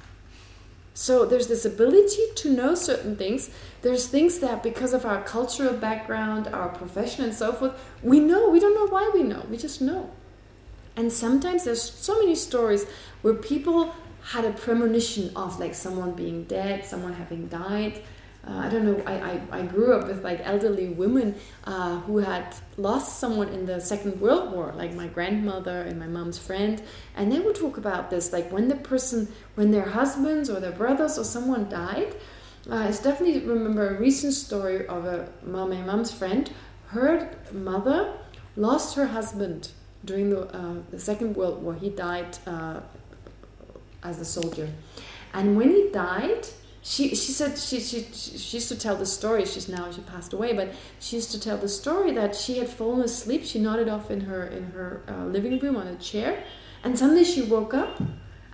So there's this ability to know certain things. There's things that because of our cultural background, our profession and so forth, we know. We don't know why we know. We just know. And sometimes there's so many stories where people had a premonition of like someone being dead, someone having died, uh, I don't know, I, I, I, grew up with like elderly women uh, who had lost someone in the Second World War, like my grandmother and my mom's friend, and they would talk about this, like when the person, when their husbands or their brothers or someone died. Uh, I definitely remember a recent story of a my mom's friend. Her mother lost her husband during the, uh, the Second World War. He died uh, as a soldier. And when he died, she she said she, she she used to tell the story she's now she passed away but she used to tell the story that she had fallen asleep she nodded off in her in her uh, living room on a chair and suddenly she woke up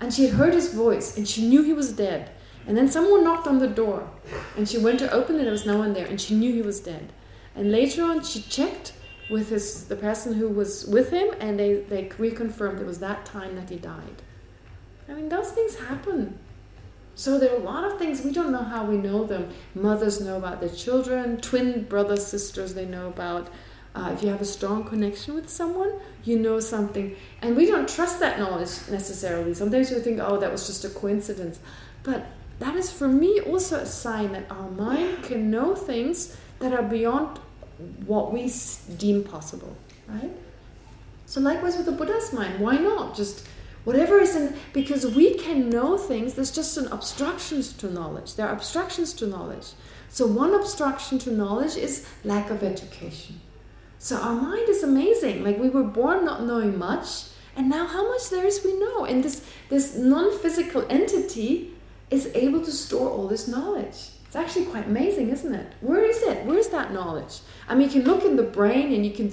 and she heard his voice and she knew he was dead and then someone knocked on the door and she went to open it there was no one there and she knew he was dead and later on she checked with his the person who was with him and they they reconfirmed it was that time that he died i mean those things happen so there are a lot of things, we don't know how we know them. Mothers know about their children, twin brothers, sisters they know about. Uh, if you have a strong connection with someone, you know something. And we don't trust that knowledge necessarily. Sometimes we think, oh, that was just a coincidence. But that is for me also a sign that our mind can know things that are beyond what we deem possible, right? So likewise with the Buddha's mind, why not just Whatever is in, because we can know things, there's just an obstructions to knowledge. There are obstructions to knowledge. So one obstruction to knowledge is lack of education. So our mind is amazing. Like we were born not knowing much, and now how much there is we know. And this, this non-physical entity is able to store all this knowledge. It's actually quite amazing, isn't it? Where is it? Where's that knowledge? I mean, you can look in the brain and you can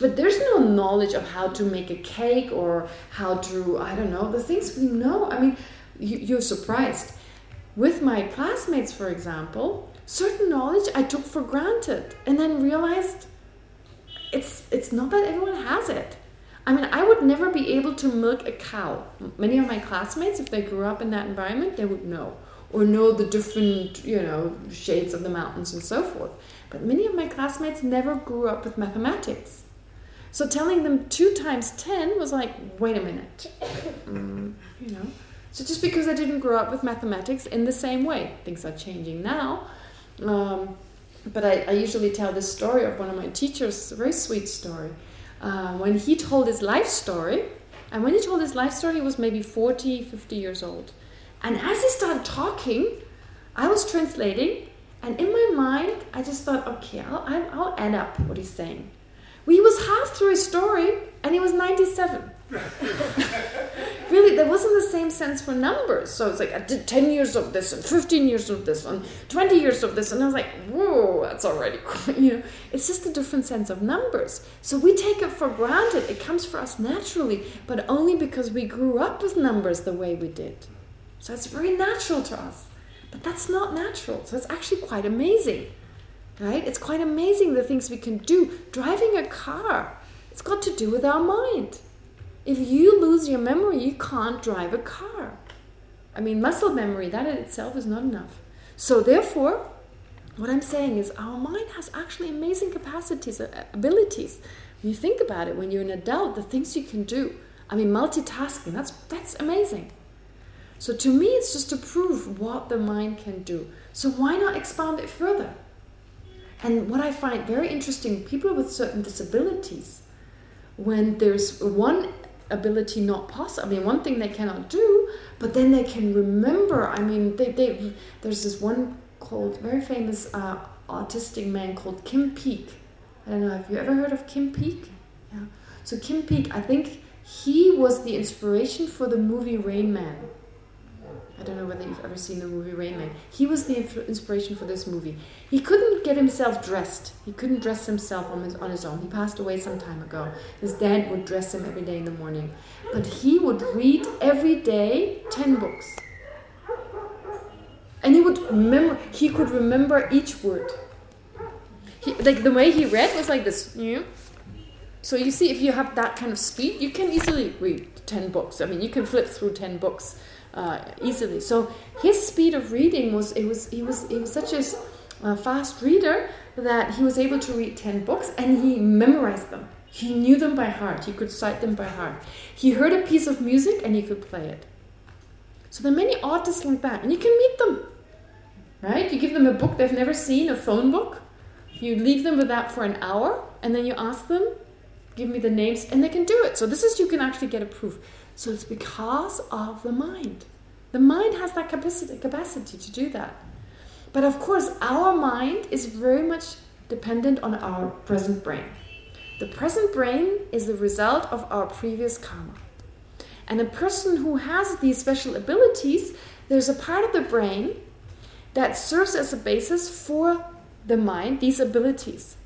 but there's no knowledge of how to make a cake or how to, I don't know, the things we know. I mean, you, you're surprised. With my classmates, for example, certain knowledge I took for granted and then realized it's it's not that everyone has it. I mean, I would never be able to milk a cow. Many of my classmates, if they grew up in that environment, they would know. Or know the different, you know, shades of the mountains and so forth. But many of my classmates never grew up with mathematics. So telling them 2 times 10 was like, wait a minute. Mm, you know. So just because I didn't grow up with mathematics in the same way, things are changing now. Um, but I, I, usually tell this story of one of my teachers, a very sweet story. Uh, when he told his life story, and when he told his life story, he was maybe 40, 50 years old. And as he started talking, I was translating, and in my mind, I just thought, okay, I'll, I'll add up what he's saying. He was half through his story and he was 97. really, there wasn't the same sense for numbers. So it's like, I did 10 years of this and 15 years of this and 20 years of this. And I was like, whoa, that's already, you know, it's just a different sense of numbers. So we take it for granted. It comes for us naturally, but only because we grew up with numbers the way we did. So it's very natural to us. But that's not natural. So it's actually quite amazing. Right? It's quite amazing the things we can do. Driving a car, it's got to do with our mind. If you lose your memory, you can't drive a car. I mean, muscle memory, that in itself is not enough. So therefore, what I'm saying is our mind has actually amazing capacities, uh, abilities. When you think about it, when you're an adult, the things you can do. I mean, multitasking, that's, that's amazing. So to me, it's just to prove what the mind can do. So why not expand it further? And what I find very interesting, people with certain disabilities, when there's one ability not possible, I mean, one thing they cannot do, but then they can remember. I mean, they, they there's this one called, very famous uh, autistic man called Kim Peek. I don't know, have you ever heard of Kim Peek? Yeah. So Kim Peek, I think he was the inspiration for the movie Rain Man. I don't know whether you've ever seen the movie Rain Man. He was the inspiration for this movie. He couldn't get himself dressed. He couldn't dress himself on his, on his own. He passed away some time ago. His dad would dress him every day in the morning. But he would read every day 10 books. And he would remember, he could remember each word. He, like the way he read was like this. Yeah. So you see, if you have that kind of speed, you can easily read 10 books. I mean, you can flip through 10 books uh, easily. So his speed of reading was, it was, he was, he was such a uh, fast reader that he was able to read 10 books and he memorized them. He knew them by heart. He could cite them by heart. He heard a piece of music and he could play it. So there are many artists like that. And you can meet them. Right? You give them a book they've never seen, a phone book. You leave them with that for an hour. And then you ask them, give me the names. And they can do it. So this is, you can actually get a proof. So it's because of the mind. The mind has that capacity, capacity to do that. But of course, our mind is very much dependent on our present brain. The present brain is the result of our previous karma. And a person who has these special abilities, there's a part of the brain that serves as a basis for the mind, these abilities.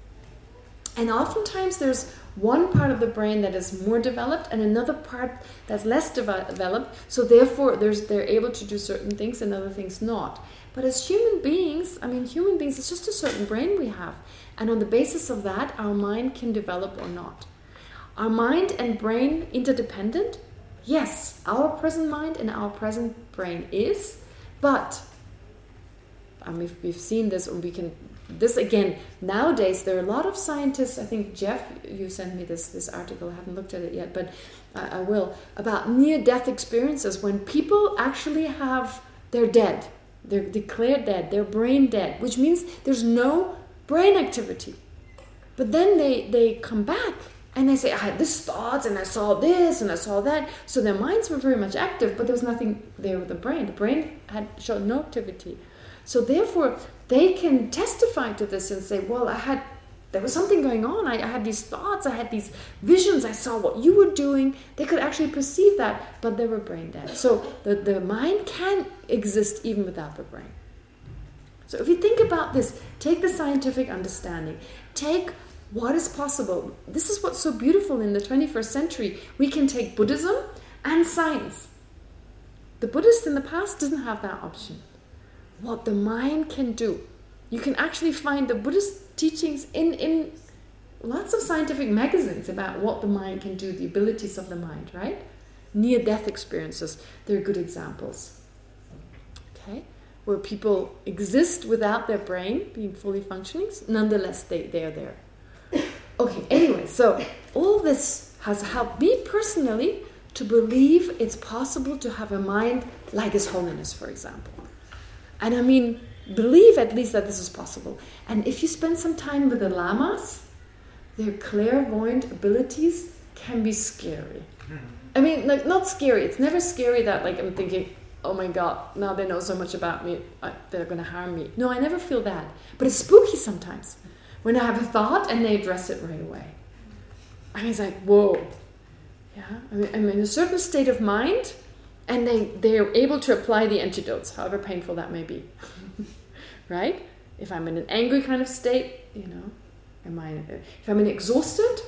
And oftentimes there's one part of the brain that is more developed and another part that's less developed. So therefore, there's, they're able to do certain things and other things not. But as human beings, I mean, human beings, it's just a certain brain we have. And on the basis of that, our mind can develop or not. Our mind and brain interdependent? Yes, our present mind and our present brain is, but I mean, we've seen this, and we can this again nowadays there are a lot of scientists i think jeff you sent me this this article i haven't looked at it yet but I, I will about near-death experiences when people actually have they're dead. They're declared dead. They're brain dead which means there's no brain activity. But then they they come back and they say i had this thoughts and i saw this and i saw that. So their minds were very much active but there was nothing there with the brain. The brain had showed no activity so therefore they can testify to this and say, well, I had, there was something going on. I, I, had these thoughts, I had these visions, I saw what you were doing. They could actually perceive that, but they were brain dead. So the, the mind can exist even without the brain. So if you think about this, take the scientific understanding, take what is possible. This is what's so beautiful in the 21st century. We can take Buddhism and science. The Buddhists in the past didn't have that option what the mind can do. You can actually find the Buddhist teachings in, in lots of scientific magazines about what the mind can do, the abilities of the mind, right? Near-death experiences, they're good examples. Okay? Where people exist without their brain being fully functioning, nonetheless they, they are there. Okay, anyway, so all this has helped me personally to believe it's possible to have a mind like His Holiness, for example. And I mean, believe at least that this is possible. And if you spend some time with the lamas, their clairvoyant abilities can be scary. Hmm. I mean, like not scary. It's never scary that like I'm thinking, oh my god, now they know so much about me, they're going to harm me. No, I never feel that. But it's spooky sometimes when I have a thought and they address it right away. I mean, it's like, whoa. Yeah, I mean, I'm in a certain state of mind and they, they're able to apply the antidotes, however painful that may be. right? If I'm in an angry kind of state, you know, am I, if I'm in exhausted,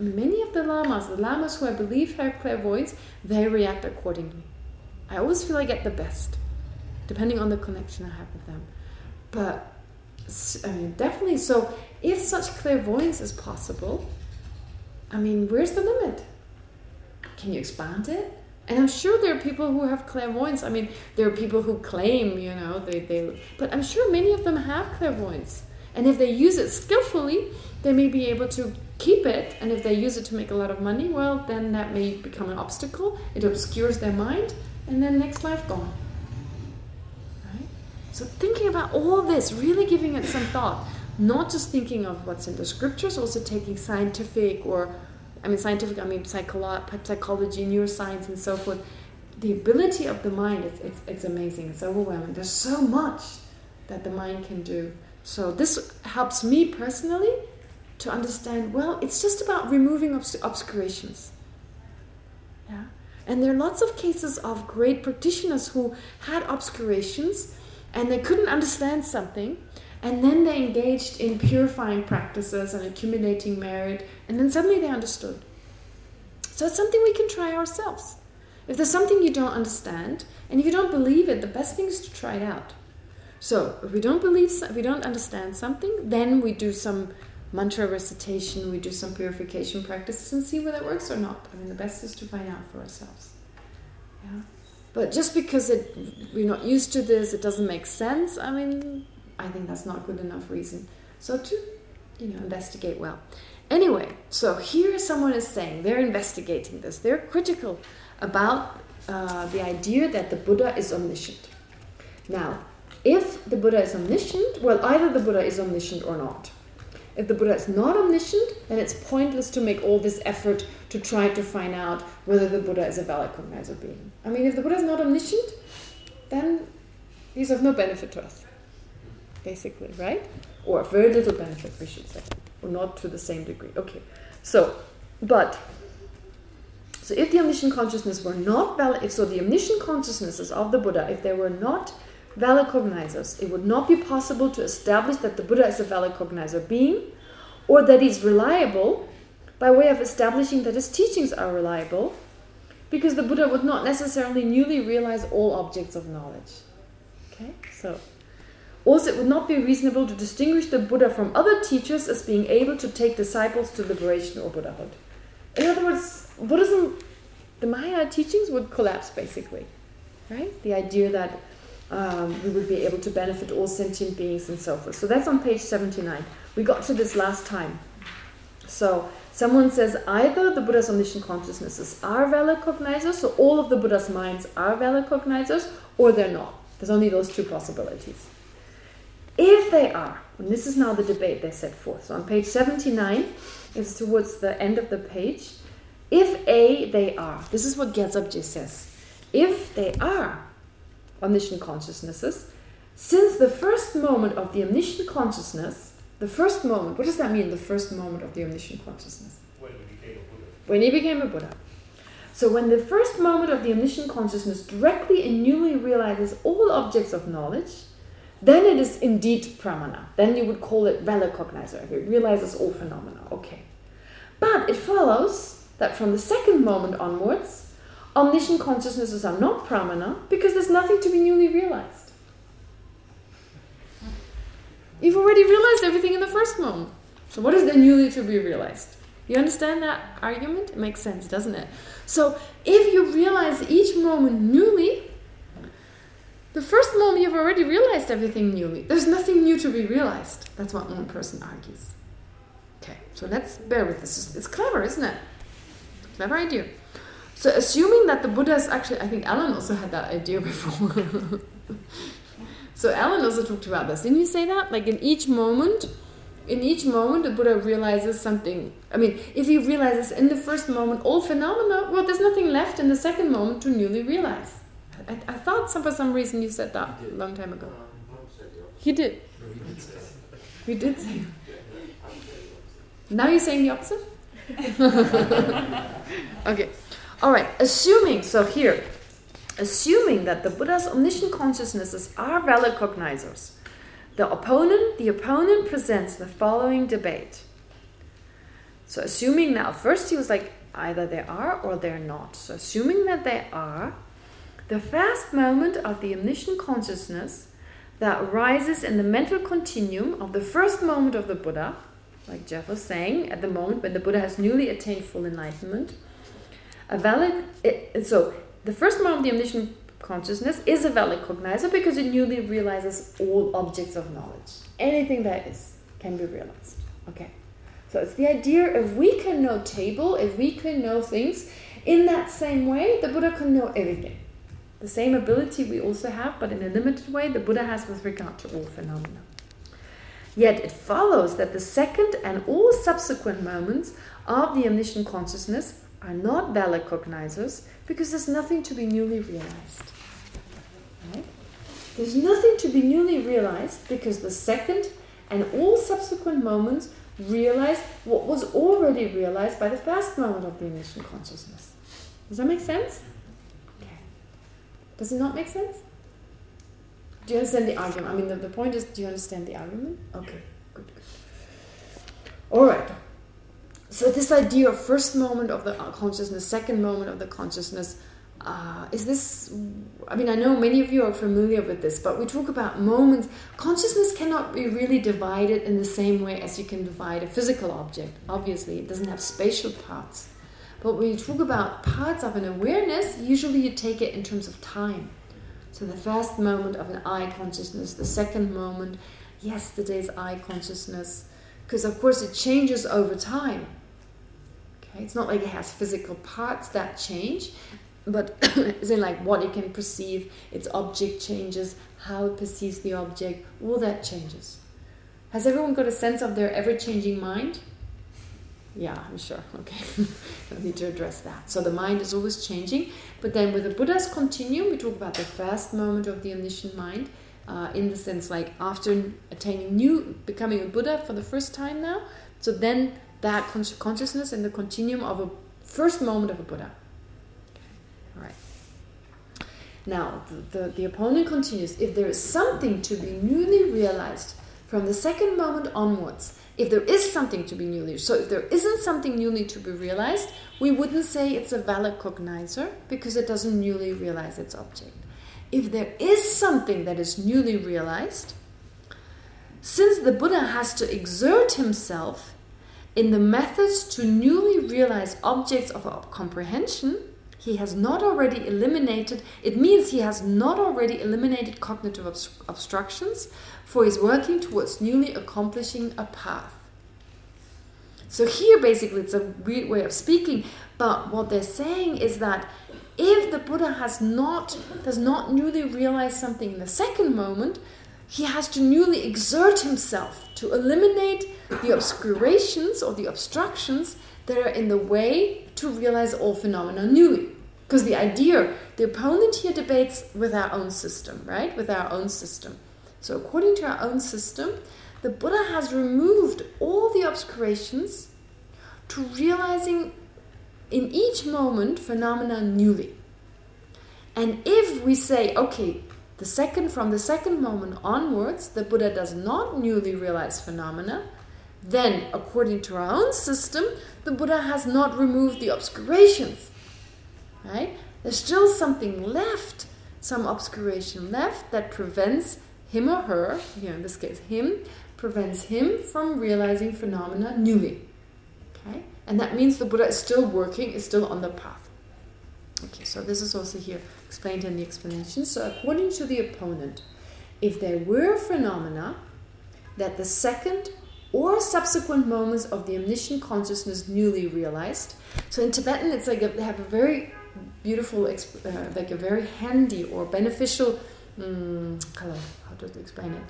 many of the lamas, the lamas who I believe have clairvoyance, they react accordingly. I always feel I get the best, depending on the connection I have with them. But, I mean, definitely, so if such clairvoyance is possible, I mean, where's the limit? Can you expand it? And I'm sure there are people who have clairvoyance. I mean, there are people who claim, you know, they, they but I'm sure many of them have clairvoyance. And if they use it skillfully, they may be able to keep it. And if they use it to make a lot of money, well, then that may become an obstacle. It obscures their mind, and then next life gone. Right? So thinking about all this, really giving it some thought, not just thinking of what's in the scriptures, also taking scientific or I mean scientific, I mean psycholo psychology, neuroscience, and so forth. The ability of the mind, it's, it's, it's amazing, it's overwhelming. There's so much that the mind can do. So this helps me personally to understand, well, it's just about removing obs obscurations. Yeah? And there are lots of cases of great practitioners who had obscurations and they couldn't understand something and then they engaged in purifying practices and accumulating merit, and then suddenly they understood. So it's something we can try ourselves. If there's something you don't understand, and if you don't believe it, the best thing is to try it out. So if we don't believe, if we don't understand something, then we do some mantra recitation, we do some purification practices and see whether it works or not. I mean, the best is to find out for ourselves. Yeah. But just because it, we're not used to this, it doesn't make sense, I mean, I think that's not good enough reason. So to, you know, investigate well. Anyway, so here someone is saying, they're investigating this, they're critical about uh, the idea that the Buddha is omniscient. Now, if the Buddha is omniscient, well, either the Buddha is omniscient or not. If the Buddha is not omniscient, then it's pointless to make all this effort to try to find out whether the Buddha is a valid cognizer being. I mean, if the Buddha is not omniscient, then he's of no benefit to us, basically, right? Or very little benefit, we should say, or not to the same degree. Okay, so, but, so if the omniscient consciousness were not valid, if so the omniscient consciousnesses of the Buddha, if they were not valid cognizers. It would not be possible to establish that the Buddha is a valid cognizer being or that he's reliable by way of establishing that his teachings are reliable because the Buddha would not necessarily newly realize all objects of knowledge. Okay, so also it would not be reasonable to distinguish the Buddha from other teachers as being able to take disciples to liberation or Buddhahood. In other words, Buddhism, the Maya teachings would collapse basically, right? The idea that um, we would be able to benefit all sentient beings and so forth. So that's on page 79. We got to this last time. So someone says either the Buddha's omniscient consciousnesses are valid cognizers, so all of the Buddha's minds are valid cognizers, or they're not. There's only those two possibilities. If they are, and this is now the debate they set forth. So on page 79, it's towards the end of the page. If A, they are. This is what Gyaltsabje says. If they are omniscient consciousnesses, since the first moment of the omniscient consciousness, the first moment, what does that mean, the first moment of the omniscient consciousness? When he became a Buddha. When he became a Buddha. So when the first moment of the omniscient consciousness directly and newly realizes all objects of knowledge, then it is indeed pramana. Then you would call it valid cognizer. If it realizes all phenomena. Okay. But it follows that from the second moment onwards, omniscient consciousnesses are not pramana because there's nothing to be newly realized. You've already realized everything in the first moment. So what is there newly to be realized? You understand that argument? It makes sense, doesn't it? So if you realize each moment newly, the first moment you've already realized everything newly. There's nothing new to be realized. That's what one person argues. Okay, so let's bear with this. It's clever, isn't it? Clever idea. So assuming that the Buddha is actually, I think Alan also had that idea before. so Alan also talked about this. Didn't you say that? Like in each moment, in each moment the Buddha realizes something. I mean, if he realizes in the first moment all phenomena, well, there's nothing left in the second moment to newly realize. I, I thought some, for some reason you said that a long time ago. Um, he did. he did say Now you're saying the opposite? okay. All right, assuming, so here, assuming that the Buddha's omniscient consciousnesses are valid cognizers, the opponent, the opponent presents the following debate. So assuming now, first he was like, either they are or they're not. So assuming that they are, the first moment of the omniscient consciousness that arises in the mental continuum of the first moment of the Buddha, like Jeff was saying, at the moment when the Buddha has newly attained full enlightenment, a valid, it, so the first moment of the omniscient consciousness is a valid cognizer because it newly realizes all objects of knowledge. Anything that is can be realized. Okay. So it's the idea if we can know table, if we can know things, in that same way, the Buddha can know everything. The same ability we also have, but in a limited way, the Buddha has with regard to all phenomena. Yet it follows that the second and all subsequent moments of the omniscient consciousness are not valid cognizers because there's nothing to be newly realized. Right? There's nothing to be newly realized because the second and all subsequent moments realize what was already realized by the first moment of the initial consciousness. Does that make sense? Does it not make sense? Do you understand the argument? I mean, the, the point is, do you understand the argument? Okay, good, good. All right. So this idea of first moment of the consciousness, second moment of the consciousness, uh, is this, I mean, I know many of you are familiar with this, but we talk about moments. Consciousness cannot be really divided in the same way as you can divide a physical object. Obviously, it doesn't have spatial parts. But when you talk about parts of an awareness, usually you take it in terms of time. So the first moment of an eye consciousness, the second moment, yesterday's eye consciousness, because of course it changes over time. Okay, it's not like it has physical parts that change, but it's in like what it can perceive, its object changes, how it perceives the object, all that changes. Has everyone got a sense of their ever-changing mind? Yeah, I'm sure. Okay, I need to address that. So the mind is always changing, but then with the Buddha's continuum, we talk about the first moment of the omniscient mind, uh, in the sense like after attaining new, becoming a Buddha for the first time now. So then that consciousness in the continuum of a first moment of a Buddha. All right. Now, the, the, the opponent continues, if there is something to be newly realized from the second moment onwards, if there is something to be newly, so if there isn't something newly to be realized, we wouldn't say it's a valid cognizer because it doesn't newly realize its object. If there is something that is newly realized, since the Buddha has to exert himself in the methods to newly realize objects of comprehension, he has not already eliminated, it means he has not already eliminated cognitive obstructions, for he's working towards newly accomplishing a path. So here, basically, it's a weird way of speaking, but what they're saying is that if the Buddha has not, does not newly realize something in the second moment, he has to newly exert himself to eliminate the obscurations or the obstructions that are in the way to realize all phenomena newly. Because the idea, the opponent here debates with our own system, right? With our own system. So according to our own system, the Buddha has removed all the obscurations to realizing in each moment phenomena newly. And if we say, okay, the second from the second moment onwards, the Buddha does not newly realize phenomena, then according to our own system, the Buddha has not removed the obscurations. Right? There's still something left, some obscuration left that prevents him or her, here in this case him, prevents him from realizing phenomena newly. Okay? And that means the Buddha is still working, is still on the path. Okay, so this is also here explained in the explanation. So according to the opponent, if there were phenomena that the second or subsequent moments of the omniscient consciousness newly realized. So in Tibetan, it's like a, they have a very beautiful, uh, like a very handy or beneficial, um, to explain it,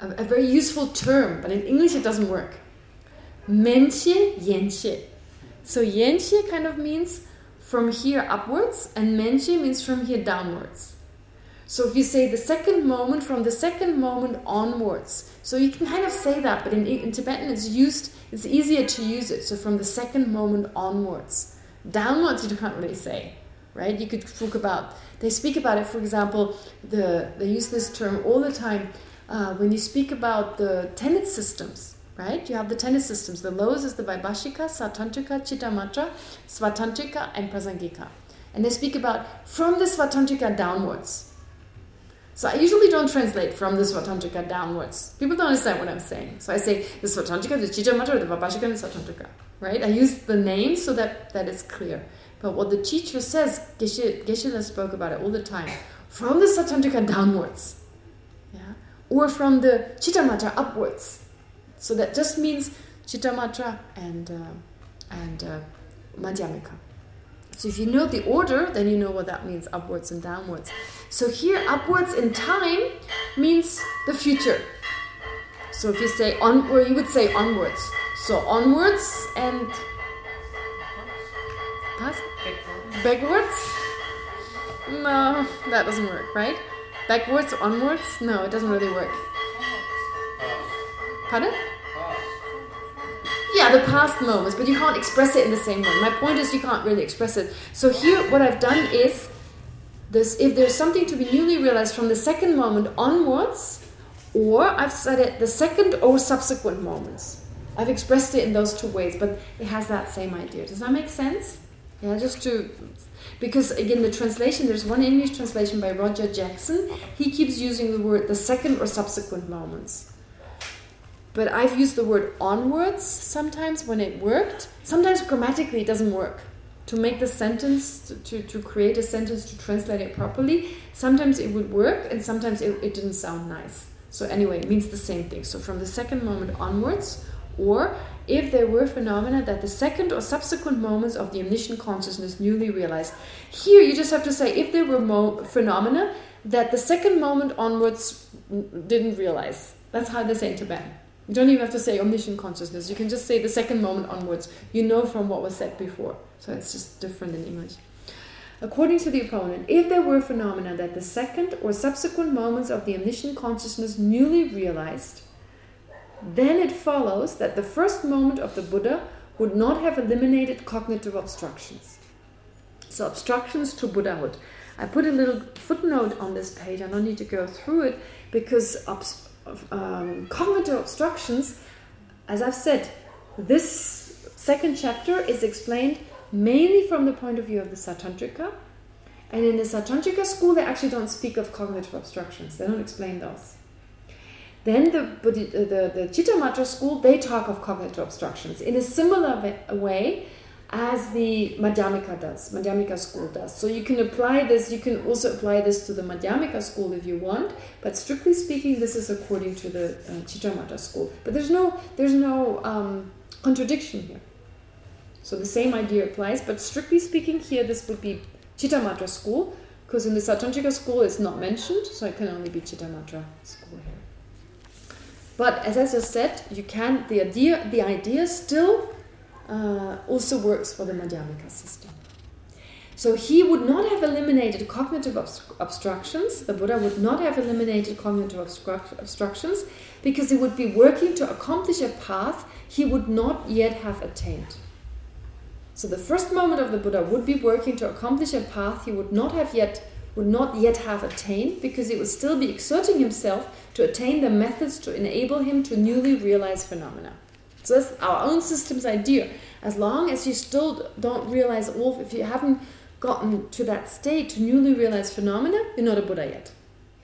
a, a, very useful term, but in English it doesn't work. Menche, yenche. So yenche kind of means from here upwards, and menche means from here downwards. So if you say the second moment, from the second moment onwards, so you can kind of say that, but in, in Tibetan it's used, it's easier to use it, so from the second moment onwards. Downwards you can't really say, right? You could talk about, they speak about it, for example, the they use this term all the time uh, when you speak about the tenet systems, right? You have the tenet systems. The lowest is the Vaibhashika, Sautrantika, Chittamatra, Svatantrika, and Prasangika. And they speak about from the Svatantrika downwards. So I usually don't translate from the Svatantrika downwards. People don't understand what I'm saying. So I say the Svatantrika, the Chittamatra, the Vaibhashika, and the Sautrantika. Right? I use the name so that that is clear. But what the teacher says, Geshe, Geshe spoke about it all the time, from the Svatantrika downwards. Yeah? Or from the Chittamatra upwards. So that just means Chittamatra and uh, and uh, Madhyamika. So if you know the order, then you know what that means, upwards and downwards. So here, upwards in time means the future. So if you say on, or you would say onwards. So onwards and past, backwards. No, that doesn't work, right? Backwards, onwards. No, it doesn't really work. Pardon? Yeah, the past moments, but you can't express it in the same way. My point is you can't really express it. So here what I've done is, this: if there's something to be newly realized from the second moment onwards, or I've said it the second or subsequent moments. I've expressed it in those two ways, but it has that same idea. Does that make sense? Yeah, just to because again the translation there's one English translation by Roger Jackson. He keeps using the word the second or subsequent moments. But I've used the word onwards sometimes when it worked. Sometimes grammatically it doesn't work. To make the sentence, to, to create a sentence, to translate it properly, sometimes it would work and sometimes it, it didn't sound nice. So anyway, it means the same thing. So from the second moment onwards, or if there were phenomena that the second or subsequent moments of the omniscient consciousness newly realized. Here you just have to say if there were phenomena that the second moment onwards didn't realize. That's how they say in Tibetan. You don't even have to say omniscient consciousness. You can just say the second moment onwards. You know from what was said before. So it's just different in English. According to the opponent, if there were phenomena that the second or subsequent moments of the omniscient consciousness newly realized, then it follows that the first moment of the Buddha would not have eliminated cognitive obstructions. So obstructions to Buddhahood. I put a little footnote on this page. I don't need to go through it because um, cognitive obstructions, as I've said, this second chapter is explained mainly from the point of view of the Sautrantika. And in the Sautrantika school, they actually don't speak of cognitive obstructions. They don't explain those. Then the, the, the, Chittamatra school, they talk of cognitive obstructions in a similar way as the Madhyamika does, Madhyamika school does. So you can apply this, you can also apply this to the Madhyamika school if you want, but strictly speaking, this is according to the uh, Chittamatra school. But there's no, there's no um, contradiction here. So the same idea applies, but strictly speaking here, this would be Chittamatra school, because in the Sautrantika school it's not mentioned, so it can only be Chittamatra school here. But as I just said, you can the idea the idea still uh, also works for the Madhyamika system. So he would not have eliminated cognitive obstructions. The Buddha would not have eliminated cognitive obstru obstructions because he would be working to accomplish a path he would not yet have attained. So the first moment of the Buddha would be working to accomplish a path he would not have yet would not yet have attained because he would still be exerting himself to attain the methods to enable him to newly realize phenomena. So that's our own system's idea. As long as you still don't realize all, if you haven't gotten to that state to newly realize phenomena, you're not a Buddha yet.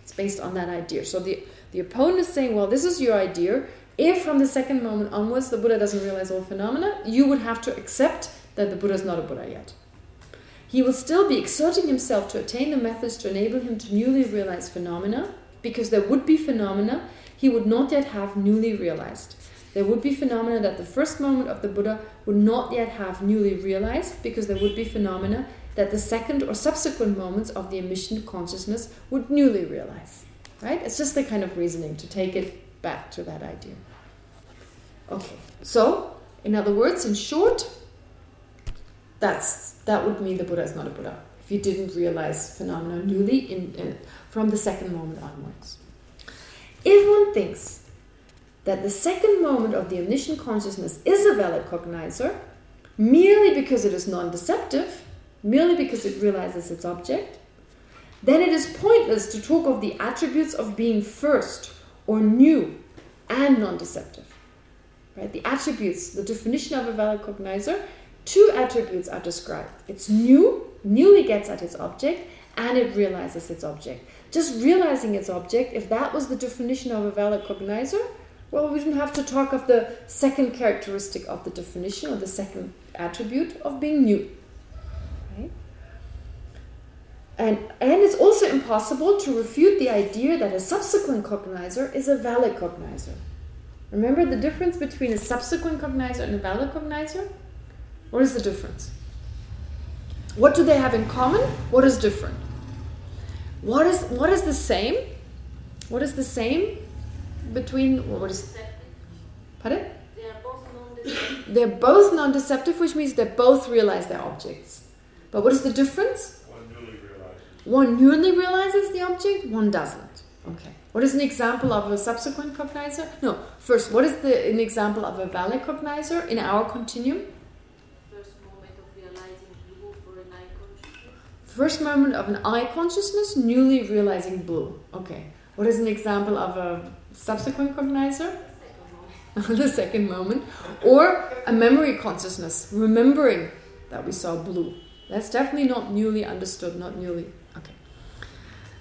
It's based on that idea. So the, the opponent is saying, well, this is your idea. If from the second moment onwards the Buddha doesn't realize all phenomena, you would have to accept that the Buddha is not a Buddha yet. He will still be exerting himself to attain the methods to enable him to newly realize phenomena, because there would be phenomena he would not yet have newly realized. There would be phenomena that the first moment of the Buddha would not yet have newly realized, because there would be phenomena that the second or subsequent moments of the omniscient consciousness would newly realize. Right? It's just the kind of reasoning to take it back to that idea. Okay, so, in other words, in short, that's that would mean the Buddha is not a Buddha. If you didn't realize phenomena newly in, in, from the second moment onwards. If one thinks that the second moment of the omniscient consciousness is a valid cognizer, merely because it is non-deceptive, merely because it realizes its object, then it is pointless to talk of the attributes of being first or new and non-deceptive. Right? The attributes, the definition of a valid cognizer Two attributes are described. It's new, newly gets at its object, and it realizes its object. Just realizing its object, if that was the definition of a valid cognizer, well, we wouldn't have to talk of the second characteristic of the definition, or the second attribute of being new. Right? And, and it's also impossible to refute the idea that a subsequent cognizer is a valid cognizer. Remember the difference between a subsequent cognizer and a valid cognizer? What is the difference? What do they have in common? What is different? What is what is the same? What is the same between what is Pardon? They're both non-deceptive, which means they both realize their objects. But what is the difference? One newly realizes. One newly realizes the object, one doesn't. Okay. What is an example of a subsequent cognizer? No, first, what is the an example of a valid cognizer in our continuum? First moment of an eye consciousness, newly realizing blue. Okay. What is an example of a subsequent cognizer? the second moment. Or a memory consciousness, remembering that we saw blue. That's definitely not newly understood, not newly... Okay.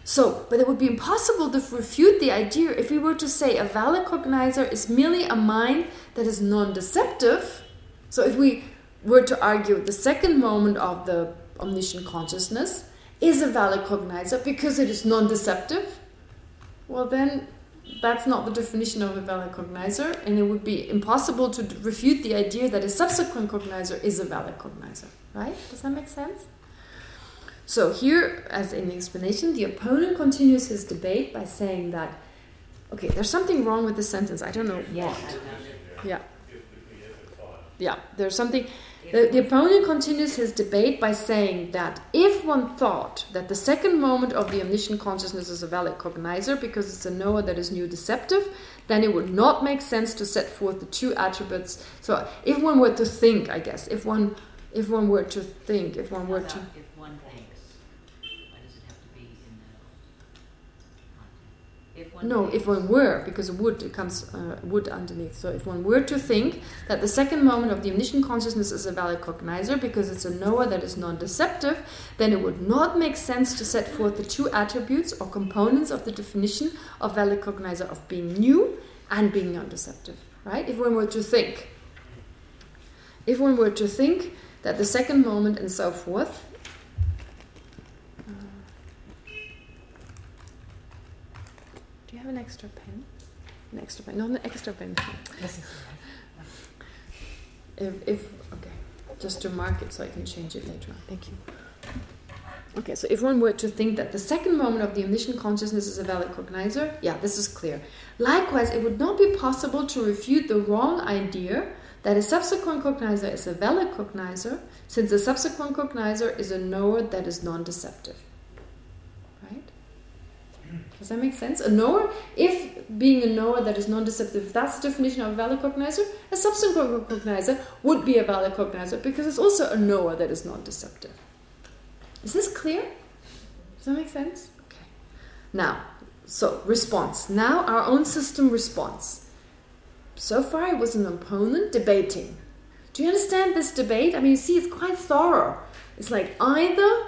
So, but it would be impossible to refute the idea if we were to say a valid cognizer is merely a mind that is non-deceptive. So if we were to argue the second moment of the omniscient consciousness is a valid cognizer because it is non-deceptive, well then that's not the definition of a valid cognizer and it would be impossible to refute the idea that a subsequent cognizer is a valid cognizer. Right? Does that make sense? So here, as an explanation, the opponent continues his debate by saying that, okay, there's something wrong with the sentence. I don't know what. Yeah. Yeah, there's something... The, the, opponent continues his debate by saying that if one thought that the second moment of the omniscient consciousness is a valid cognizer because it's a knower that is new deceptive, then it would not make sense to set forth the two attributes. So if one were to think, I guess, if one if one were to think, if one were to no, if one were, because would it comes uh, would underneath. So if one were to think that the second moment of the omniscient consciousness is a valid cognizer because it's a knower that is non-deceptive, then it would not make sense to set forth the two attributes or components of the definition of valid cognizer of being new and being non-deceptive. Right? If one were to think, if one were to think that the second moment and so forth you have an extra pen? An extra pen? Not an extra pen. if, if okay, just to mark it so I can change it later on. Thank you. Okay, so if one were to think that the second moment of the omniscient consciousness is a valid cognizer, yeah, this is clear. Likewise, it would not be possible to refute the wrong idea that a subsequent cognizer is a valid cognizer, since a subsequent cognizer is a knower that is non-deceptive. Does that make sense? A knower, if being a knower that is non-deceptive, that's the definition of a valid cognizer, a subsequent cognizer would be a valid cognizer because it's also a knower that is non-deceptive. Is this clear? Does that make sense? Okay. Now, so response. Now our own system response. So far it was an opponent debating. Do you understand this debate? I mean, you see, it's quite thorough. It's like either,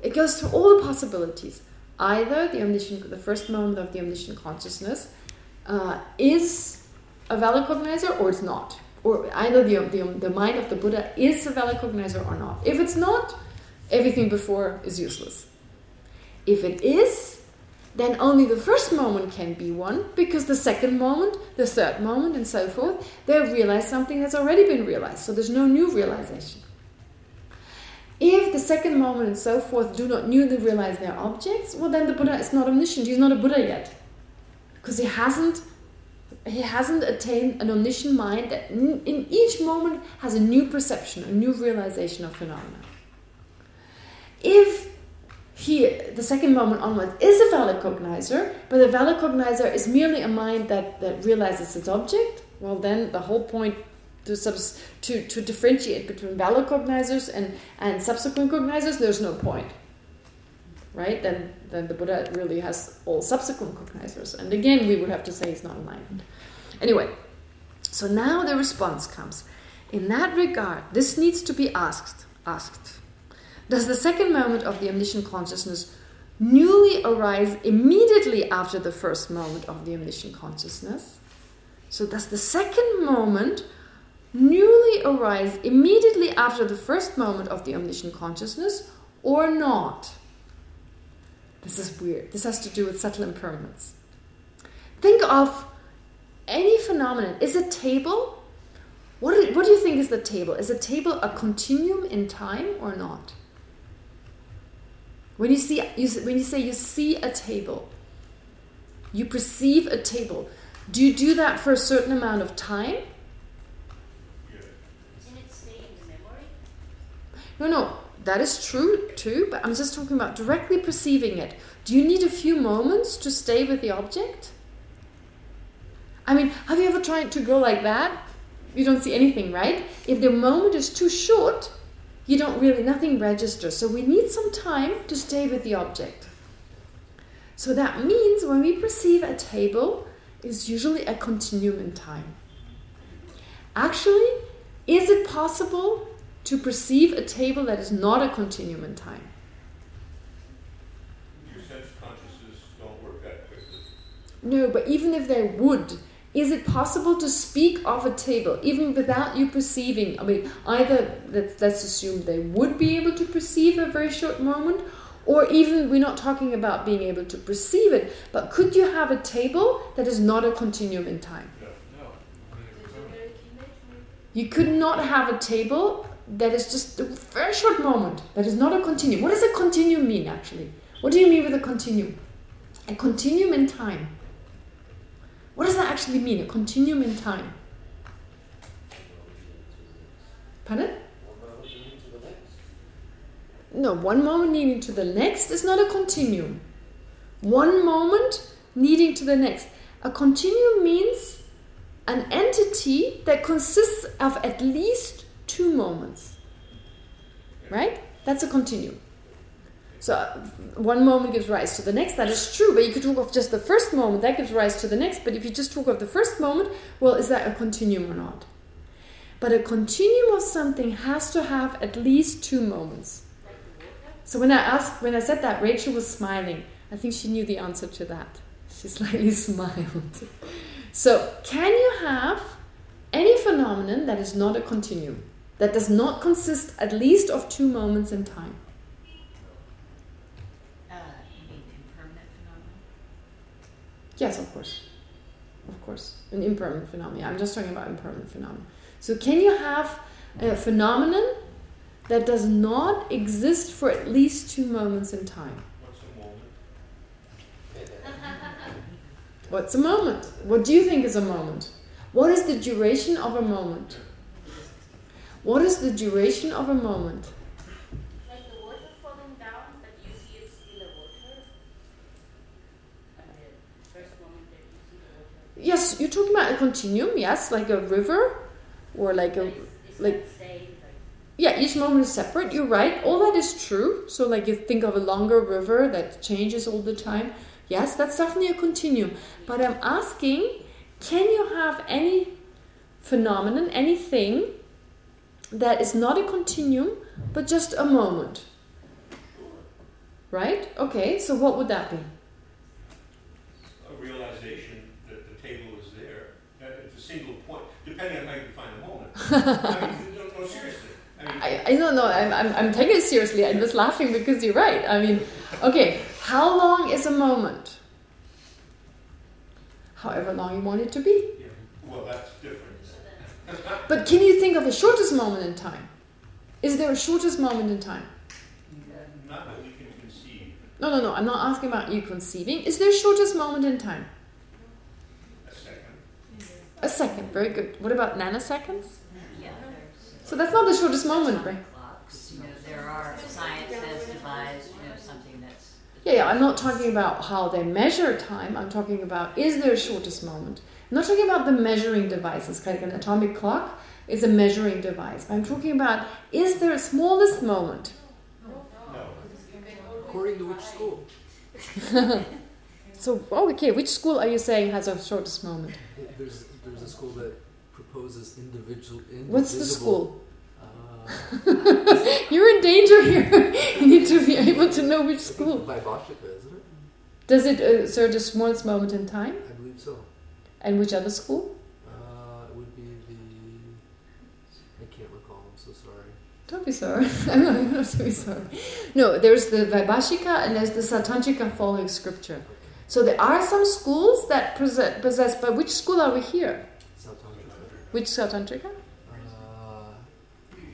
it goes through all the possibilities either the omniscient, the first moment of the omniscient consciousness uh, is a valid cognizer or it's not. Or either the, the, the mind of the Buddha is a valid cognizer or not. If it's not, everything before is useless. If it is, then only the first moment can be one, because the second moment, the third moment, and so forth, they realize something that's already been realized. So there's no new realization. If the second moment and so forth do not newly realize their objects, well then the Buddha is not omniscient. He's not a Buddha yet. Because he hasn't he hasn't attained an omniscient mind that in each moment has a new perception, a new realization of phenomena. If he, the second moment onwards, is a valid cognizer, but the valid cognizer is merely a mind that, that realizes its object, well then the whole point to, to, to differentiate between valid cognizers and, and subsequent cognizers, there's no point. Right? Then, then the Buddha really has all subsequent cognizers. And again, we would have to say he's not enlightened. Anyway, so now the response comes. In that regard, this needs to be asked. Asked. Does the second moment of the omniscient consciousness newly arise immediately after the first moment of the omniscient consciousness? So does the second moment newly arise immediately after the first moment of the omniscient consciousness or not? This is weird. This has to do with subtle impermanence. Think of any phenomenon. Is a table? What do, what do you think is the table? Is a table a continuum in time or not? When you see, you, when you say you see a table, you perceive a table. Do you do that for a certain amount of time? No, no, that is true too, but I'm just talking about directly perceiving it. Do you need a few moments to stay with the object? I mean, have you ever tried to go like that? You don't see anything, right? If the moment is too short, you don't really, nothing registers. So we need some time to stay with the object. So that means when we perceive a table, it's usually a continuum in time. Actually, is it possible to perceive a table that is not a continuum in time? Your sense consciousness don't work that quickly. No, but even if they would, is it possible to speak of a table even without you perceiving? I mean, either let's, let's assume they would be able to perceive a very short moment, or even we're not talking about being able to perceive it, but could you have a table that is not a continuum in time? No. You could not have a table that is just a very short moment, that is not a continuum. What does a continuum mean, actually? What do you mean with a continuum? A continuum in time. What does that actually mean, a continuum in time? Pardon? No, one moment leading to the next is not a continuum. One moment leading to the next. A continuum means an entity that consists of at least two moments. Right? That's a continuum. So uh, one moment gives rise to the next, that is true, but you could talk of just the first moment, that gives rise to the next, but if you just talk of the first moment, well, is that a continuum or not? But a continuum of something has to have at least two moments. So when I asked, when I said that, Rachel was smiling. I think she knew the answer to that. She slightly smiled. So, can you have any phenomenon that is not a continuum? That does not consist at least of two moments in time? Uh, you mean impermanent phenomenon? Yes, of course. Of course. An impermanent phenomenon. I'm just talking about impermanent phenomenon. So can you have a phenomenon that does not exist for at least two moments in time? What's a moment? What's a moment? What do you think is a moment? What is the duration of a moment? What is the duration of a moment? Like the water falling down, but you see it's in the water. First moment that you see the water. Yes, you're talking about a continuum, yes, like a river or like a it's, it's like not the same, like yeah, each moment is separate. You're right. All that is true. So like you think of a longer river that changes all the time. Yes, that's definitely a continuum. But I'm asking, can you have any phenomenon, anything that is not a continuum, but just a moment? Right? Okay, so what would that be? A realization that the table is there, that it's a single point, depending on how you define a moment. I mean, no, no, seriously. I mean, I, I don't know. I'm, I'm, I'm taking it seriously. I'm just laughing because you're right. I mean, okay, how long is a moment? However long you want it to be. yeah, well, that's different. But can you think of a shortest moment in time? Is there a shortest moment in time? Not that we can conceive No, no, no. I'm not asking about you conceiving. Is there a shortest moment in time? a second. A second. Very good. What about nanoseconds? Yeah. So that's not the shortest moment, right? Clocks, you know, there are, science has devised, you know, something that's. Yeah, yeah. I'm not talking about how they measure time. I'm talking about is there a shortest moment? I'm not talking about the measuring devices, like an atomic clock is a measuring device. I'm talking about is there a smallest moment? No. According to which school? So, oh, okay, which school are you saying has a shortest moment? There's there's a school that proposes individual. What's the school? Uh, You're in danger here. you need to be able to know which school. By Vaibhashika, isn't it? Does it uh, assert the smallest moment in time? I believe so. And which other school? Uh, it would be the. I can't recall. I'm so sorry. Don't be sorry. I'm not, I'm not so sorry. No, there's the Vaibhashika and there's the Sautrantika following scripture. So there are some schools that possess, possess but which school are we here? Sautrantika. Which Sautrantika? Uh,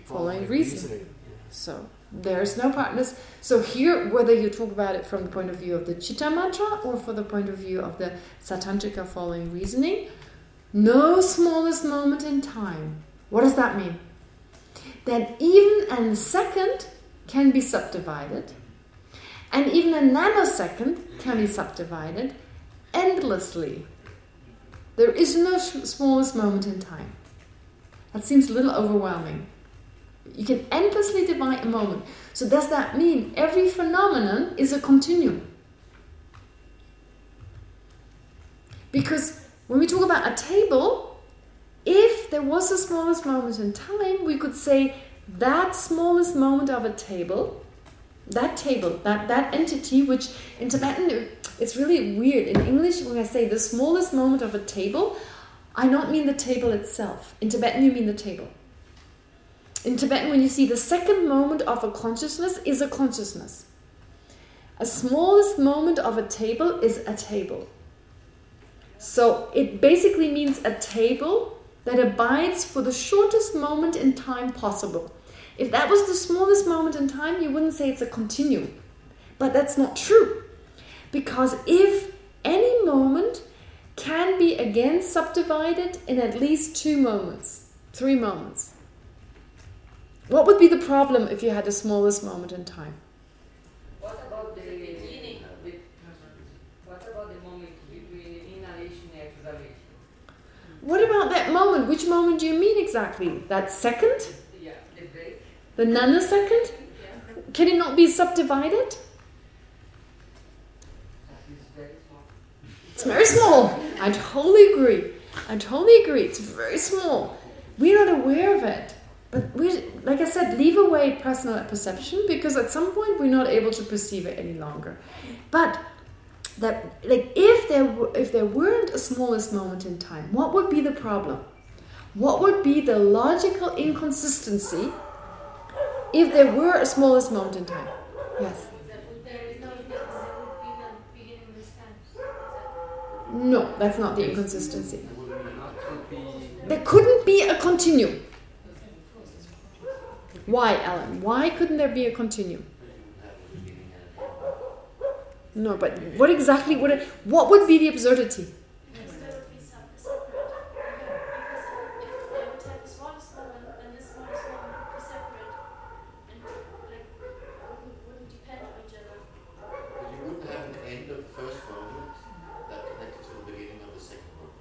Following reason. reasoning. So there's no partners. So here, whether you talk about it from the point of view of the Chittamatra or for the point of view of the Sautrantika following reasoning, no smallest moment in time. What does that mean? That even a second can be subdivided, and even a nanosecond can be subdivided endlessly. There is no smallest moment in time. That seems a little overwhelming. You can endlessly divide a moment. So does that mean every phenomenon is a continuum? Because when we talk about a table, if there was the smallest moment in time, we could say that smallest moment of a table, that table, that, that entity, which in Tibetan, it's really weird. In English, when I say the smallest moment of a table, I don't mean the table itself. In Tibetan, you mean the table. In Tibetan, when you see the second moment of a consciousness is a consciousness. A smallest moment of a table is a table. So it basically means a table that abides for the shortest moment in time possible. If that was the smallest moment in time, you wouldn't say it's a continuum. But that's not true. Because if any moment can be again subdivided in at least two moments, three moments. What would be the problem if you had the smallest moment in time? What about the beginning? What about the moment between inhalation and exhalation? What about that moment? Which moment do you mean exactly? That second? Yeah, the break. The nanosecond? Yeah. Can it not be subdivided? It's very small. I totally agree. I totally agree. It's very small. We're not aware of it. But we, like I said, leave away personal perception because at some point we're not able to perceive it any longer. But that, like, if there if there weren't a smallest moment in time, what would be the problem? What would be the logical inconsistency if there were a smallest moment in time? Yes. No, that's not the inconsistency. There couldn't be a continuum. Why, Alan? Why couldn't there be a continuum? No, but what exactly would it, what would be the absurdity?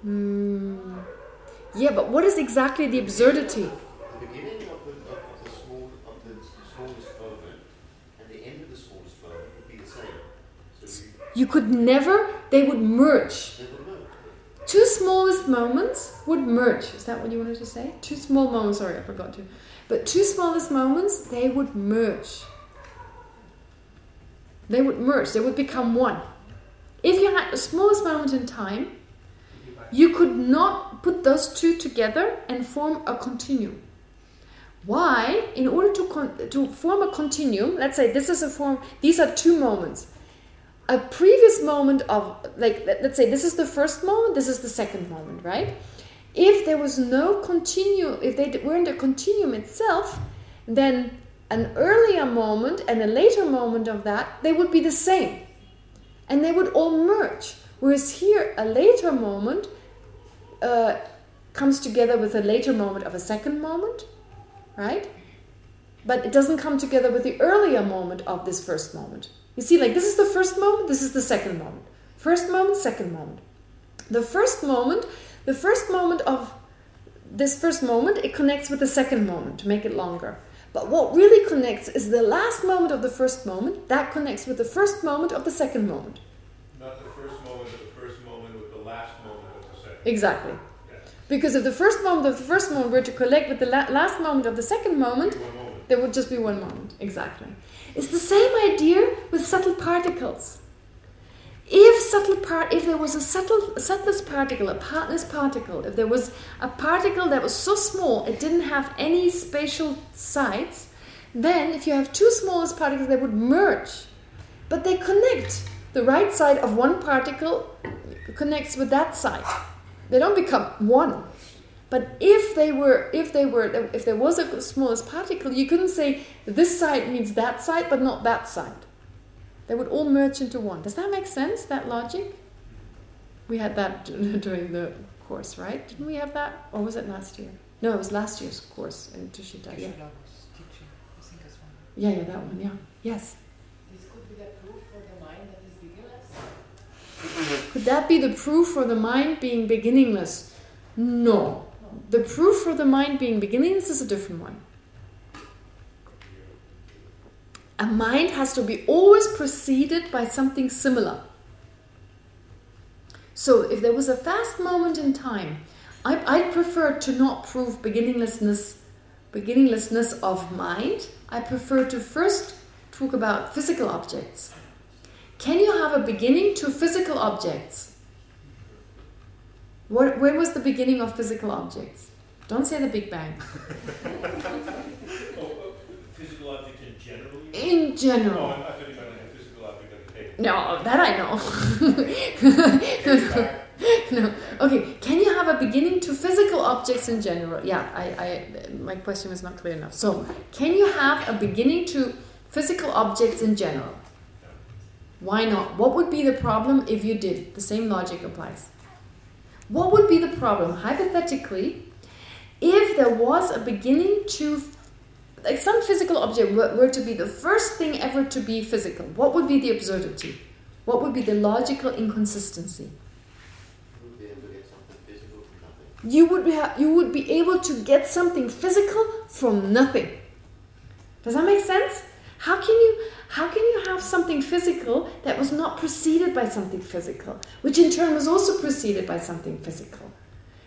Mm. Yeah, but what is exactly the absurdity? The beginning of the, of, of the small of the smallest moment and the end of the smallest moment would be the same. So you, could never. They would merge. they would merge. Two smallest moments would merge. Is that what you wanted to say? Two small moments. Sorry, I forgot to. But two smallest moments, they would merge. They would merge. They would become one. If you had the smallest moment in time, you could not put those two together and form a continuum. Why? In order to to form a continuum, let's say this is a form. These are two moments. A previous moment of like let, let's say this is the first moment. This is the second moment, right? If there was no continuum, if they weren't a continuum itself, then an earlier moment and a later moment of that they would be the same, and they would all merge. Whereas here, a later moment uh, comes together with a later moment of a second moment, right? But it doesn't come together with the earlier moment of this first moment. You see, like this is the first moment, this is the second moment. First moment, second moment. The first moment, the first moment of this first moment, it connects with the second moment to make it longer. But what really connects is the last moment of the first moment, that connects with the first moment of the second moment. Not the first moment of the first moment with the last moment of the second. Exactly. Because if the first moment of the first moment were to collect with the la last moment of the second moment, moment, there would just be one moment. Exactly. It's the same idea with subtle particles. If subtle part, if there was a subtle, subtlest particle, a partless particle, if there was a particle that was so small it didn't have any spatial sides, then if you have two smallest particles, they would merge, but they connect. The right side of one particle connects with that side. They don't become one. But if they were, if they were, if there was a smallest particle, you couldn't say this side means that side, but not that side. They would all merge into one. Does that make sense? That logic? We had that during the course, right? Didn't we have that, or was it last year? No, it was last year's course in Tushita. Yeah. Yeah, yeah, that one. Yeah. Yes. Could be the proof for the mind that is beginningless. Could that be the proof for the mind being beginningless? No. The proof for the mind being beginningless is a different one. A mind has to be always preceded by something similar. So if there was a fast moment in time, I, I prefer to not prove beginninglessness beginninglessness of mind, I prefer to first talk about physical objects. Can you have a beginning to physical objects? What, when was the beginning of physical objects? Don't say the Big Bang. Oh, oh, physical objects in general? In general. Oh, I thought you meant a physical object on the table. No, that I know. no. Okay, can you have a beginning to physical objects in general? Yeah, I, I, my question was not clear enough. So, can you have a beginning to physical objects in general? Why not? What would be the problem if you did? The same logic applies. What would be the problem, hypothetically, if there was a beginning to, like some physical object were, were to be the first thing ever to be physical? What would be the absurdity? What would be the logical inconsistency? You would be you would be able to get something physical from nothing. Does that make sense? How can you how can you have something physical that was not preceded by something physical, which in turn was also preceded by something physical?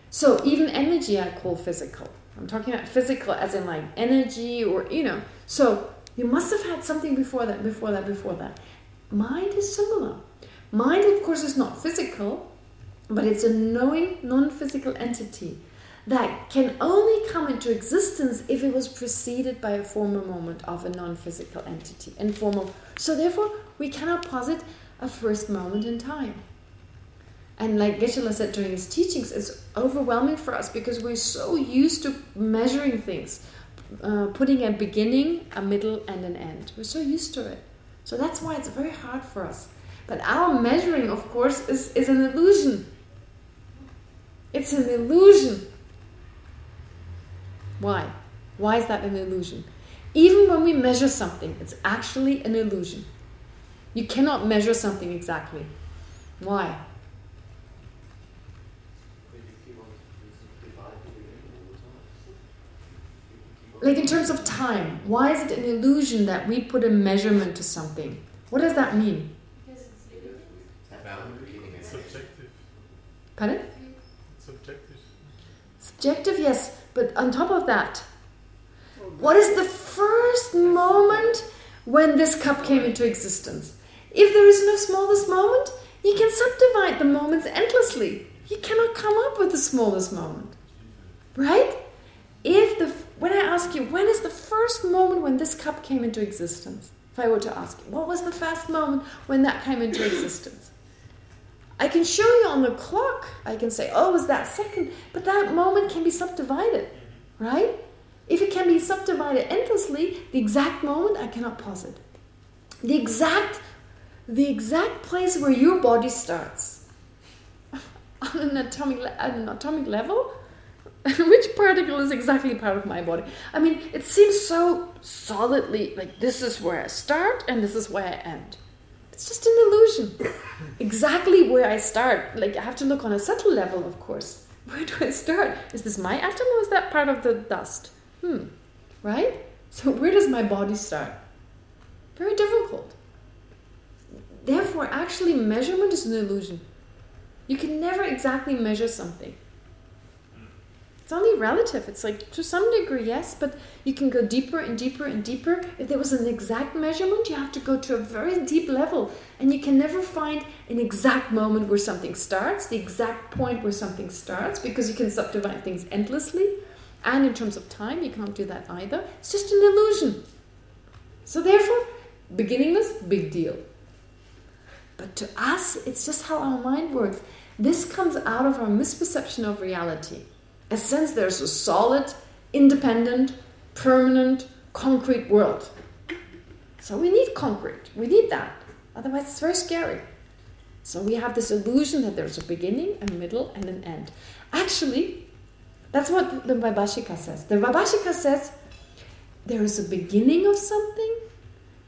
So even energy I call physical. I'm talking about physical as in like energy or you know. So you must have had something before that, before that, before that. Mind is similar. Mind, of course, is not physical, but it's a knowing, non-physical entity that can only come into existence if it was preceded by a former moment of a non-physical entity. Informal. So therefore, we cannot posit a first moment in time. And like Geshe-la said during his teachings, it's overwhelming for us because we're so used to measuring things, uh, putting a beginning, a middle, and an end. We're so used to it. So that's why it's very hard for us. But our measuring, of course, is, is an illusion. It's an illusion. Why? Why is that an illusion? Even when we measure something, it's actually an illusion. You cannot measure something exactly. Why? But you keep on dividing it all the time. You keep on- Like in terms of time, why is it an illusion that we put a measurement to something? What does that mean? Because it's Because limited. we have Bound. the beginning and end. Subjective. Pardon? Subjective. Subjective, yes. But on top of that, what is the first moment when this cup came into existence? If there is no smallest moment, you can subdivide the moments endlessly. You cannot come up with the smallest moment. Right? If the when I ask you, when is the first moment when this cup came into existence? If I were to ask you, what was the first moment when that came into existence? I can show you on the clock. I can say, oh, it was that second. But that moment can be subdivided, right? If it can be subdivided endlessly, the exact moment I cannot pause it. The exact, the exact place where your body starts. on an atomic, at an atomic level, which particle is exactly part of my body? I mean, it seems so solidly like this is where I start and this is where I end. It's just an illusion. exactly where I start. Like I have to look on a subtle level, of course. Where do I start? Is this my atom or is that part of the dust? Hmm. Right? So where does my body start? Very difficult. Therefore, actually, measurement is an illusion. You can never exactly measure something. It's only relative. It's like, to some degree, yes, but you can go deeper and deeper and deeper. If there was an exact measurement, you have to go to a very deep level. And you can never find an exact moment where something starts, the exact point where something starts, because you can subdivide things endlessly. And in terms of time, you can't do that either. It's just an illusion. So therefore, beginningless, big deal. But to us, it's just how our mind works. This comes out of our misperception of reality. A sense there's a solid, independent, permanent, concrete world. So we need concrete. We need that. Otherwise, it's very scary. So we have this illusion that there's a beginning, a middle, and an end. Actually, that's what the Vaibhashika says. The Vaibhashika says there is a beginning of something,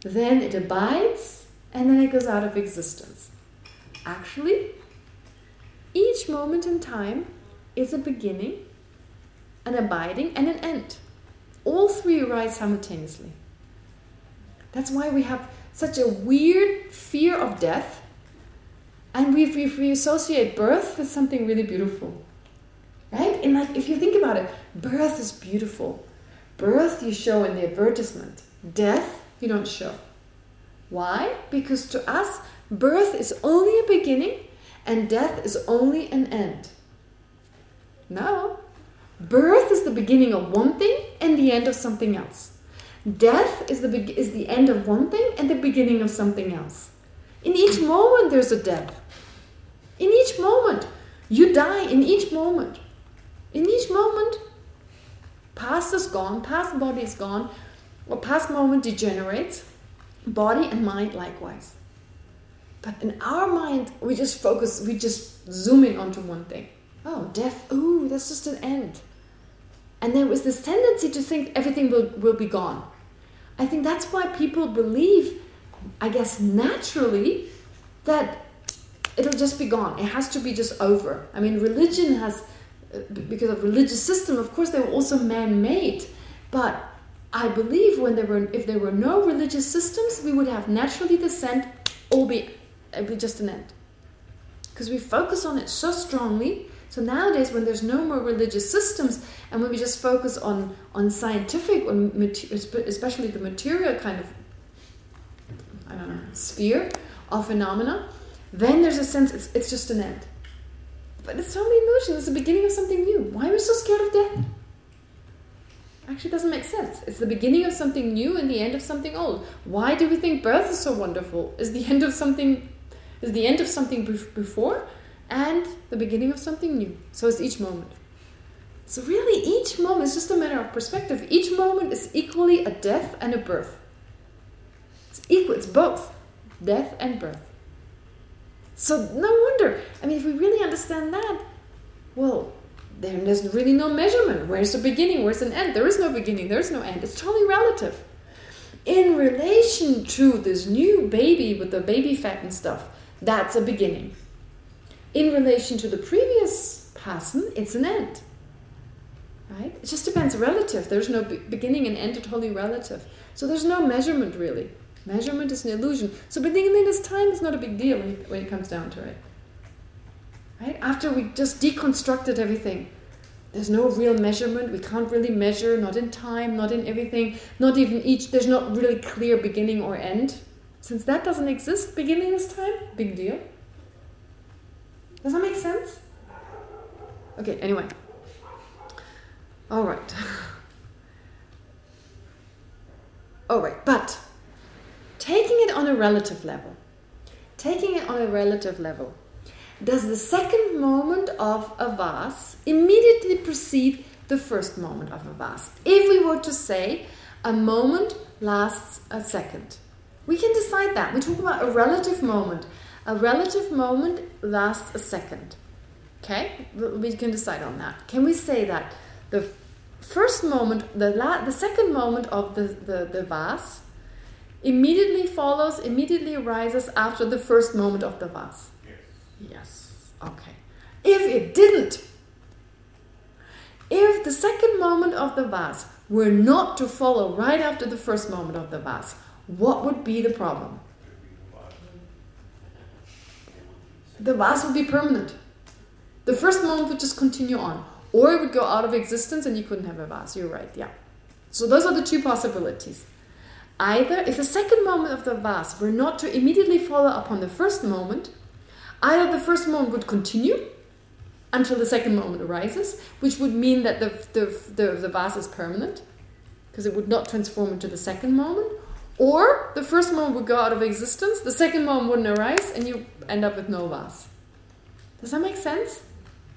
then it abides, and then it goes out of existence. Actually, each moment in time is a beginning, an abiding, and an end. All three arise simultaneously. That's why we have such a weird fear of death, and we, we, we associate birth with something really beautiful. Right? And like, if you think about it, birth is beautiful. Birth you show in the advertisement. Death you don't show. Why? Because to us, birth is only a beginning and death is only an end. No. Birth is the beginning of one thing and the end of something else. Death is the is the end of one thing and the beginning of something else. In each moment there's a death. In each moment. You die in each moment. In each moment, past is gone, past body is gone, or past moment degenerates, body and mind likewise. But in our mind, we just focus, we just zoom in onto one thing. Oh, death, ooh, that's just an end. And there was this tendency to think everything will, will be gone. I think that's why people believe, I guess naturally, that it'll just be gone. It has to be just over. I mean, religion has, uh, because of religious system, of course, they were also man-made. But I believe when there were, if there were no religious systems, we would have naturally descent, all be, it be just an end. Because we focus on it so strongly. So nowadays, when there's no more religious systems, and when we just focus on on scientific, on especially the material kind of, I don't know, sphere of phenomena, then there's a sense it's, it's just an end. But it's only illusion. It's the beginning of something new. Why are we so scared of death? Actually, doesn't make sense. It's the beginning of something new and the end of something old. Why do we think birth is so wonderful? Is the end of something, is the end of something before, and the beginning of something new. So it's each moment. So really, each moment is just a matter of perspective. Each moment is equally a death and a birth. It's equal. It's both death and birth. So no wonder. I mean, if we really understand that, well, then there's really no measurement. Where's the beginning? Where's an end? There is no beginning. There is no end. It's totally relative. In relation to this new baby with the baby fat and stuff, that's a beginning. In relation to the previous person, it's an end. Right? It just depends relative. There's no beginning and end, totally relative. So there's no measurement really. Measurement is an illusion. So beginning this time is not a big deal when, it comes down to it. Right? After we just deconstructed everything, there's no real measurement. We can't really measure, not in time, not in everything, not even each. There's not really clear beginning or end. Since that doesn't exist, beginning this time, big deal. Does that make sense? Okay, anyway. All right. All right, but taking it on a relative level, taking it on a relative level, does the second moment of a vase immediately precede the first moment of a vase? If we were to say a moment lasts a second, we can decide that. We talk about a relative moment. A relative moment lasts a second. Okay? We can decide on that. Can we say that the first moment, the la the second moment of the, the, the vase immediately follows, immediately arises after the first moment of the vase. Yes. Yes. Okay. If it didn't, if the second moment of the vase were not to follow right after the first moment of the vase, what would be the problem? The vase would be permanent. The first moment would just continue on. Or it would go out of existence and you couldn't have a vase. You're right, yeah. So those are the two possibilities. Either, if the second moment of the vase were not to immediately follow upon the first moment, either the first moment would continue until the second moment arises, which would mean that the, the, the, the vase is permanent, because it would not transform into the second moment, or the first moment would go out of existence, the second moment wouldn't arise, and you end up with no vase. Does that make sense?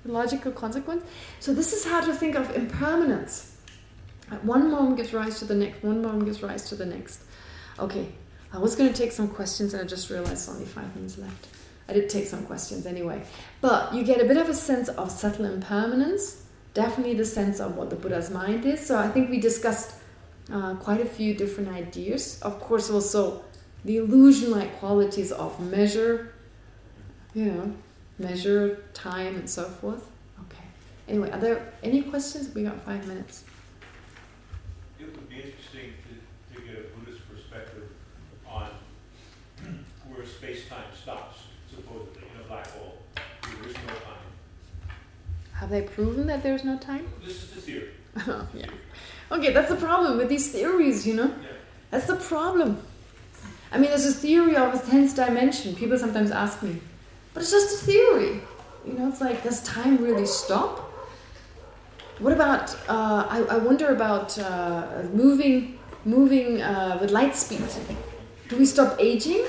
The logical consequence? So this is how to think of impermanence. One moment gives rise to the next, one moment gives rise to the next. Okay, I was going to take some questions and I just realized only five minutes left. I did take some questions anyway. But you get a bit of a sense of subtle impermanence, definitely the sense of what the Buddha's mind is. So I think we discussed uh, quite a few different ideas. Of course, also the illusion-like qualities of measure, you know, measure, time, and so forth. Okay. Anyway, are there any questions? We got five minutes. It would be interesting to, to get a Buddhist perspective on where space-time stops, supposedly, in a black hole. There is no time. Have they proven that there's no time? This is the theory. yeah. Okay, that's the problem with these theories, you know? Yeah. That's the problem. I mean, there's a theory of a 10th dimension. People sometimes ask me, but it's just a theory. You know, it's like, does time really stop? What about, uh, I, I, wonder about uh, moving moving uh, with light speed. Do we stop aging?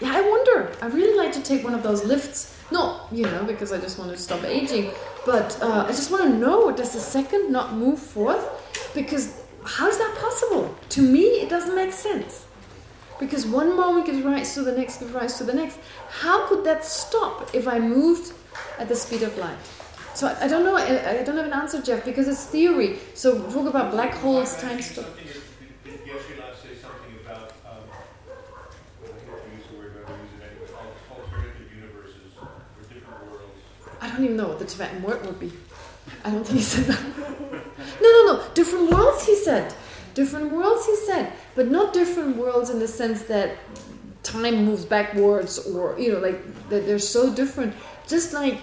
Yeah, I wonder. I really like to take one of those lifts. Not, you know, because I just want to stop aging. But uh, I just want to know, does the second not move forth? Because how is that possible? To me, it doesn't make sense. Because one moment gives rise to the next, gives rise to the next. How could that stop if I moved at the speed of light? So I, I don't know. I, I, don't have an answer, Jeff, because it's theory. So talk about black holes, time stuff. I don't even know what the Tibetan word would be. I don't think he said that. no, no, no. Different worlds, he said. Different worlds, he said. But not different worlds in the sense that time moves backwards or, you know, like, that they're so different. Just like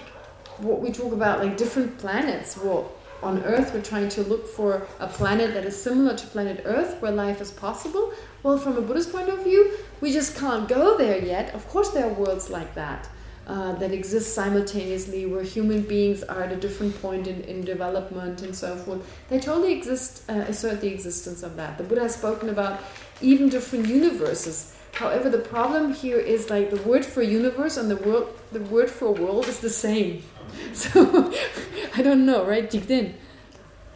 what we talk about, like different planets. Well, on Earth, we're trying to look for a planet that is similar to planet Earth, where life is possible. Well, from a Buddhist point of view, we just can't go there yet. Of course, there are worlds like that. Uh, that exist simultaneously, where human beings are at a different point in, in development and so forth. They totally exist, uh, assert the existence of that. The Buddha has spoken about even different universes. However, the problem here is like the word for universe and the word the word for world is the same. So I don't know, right? Jigden.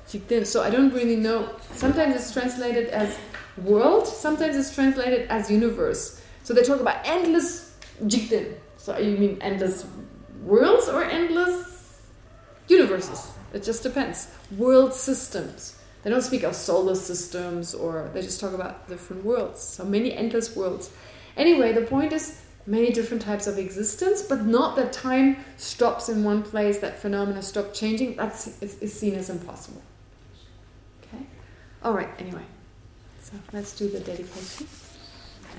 Jigden. So I don't really know. Sometimes it's translated as world, sometimes it's translated as universe. So they talk about endless Jigden. So you mean endless worlds or endless universes? It just depends. World systems. They don't speak of solar systems or they just talk about different worlds. So many endless worlds. Anyway, the point is many different types of existence, but not that time stops in one place, that phenomena stop changing. That's is, is seen as impossible. Okay? All right, anyway. So let's do the dedication.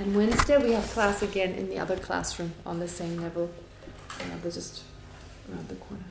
And Wednesday we have class again in the other classroom on the same level. Uh, they're just around the corner.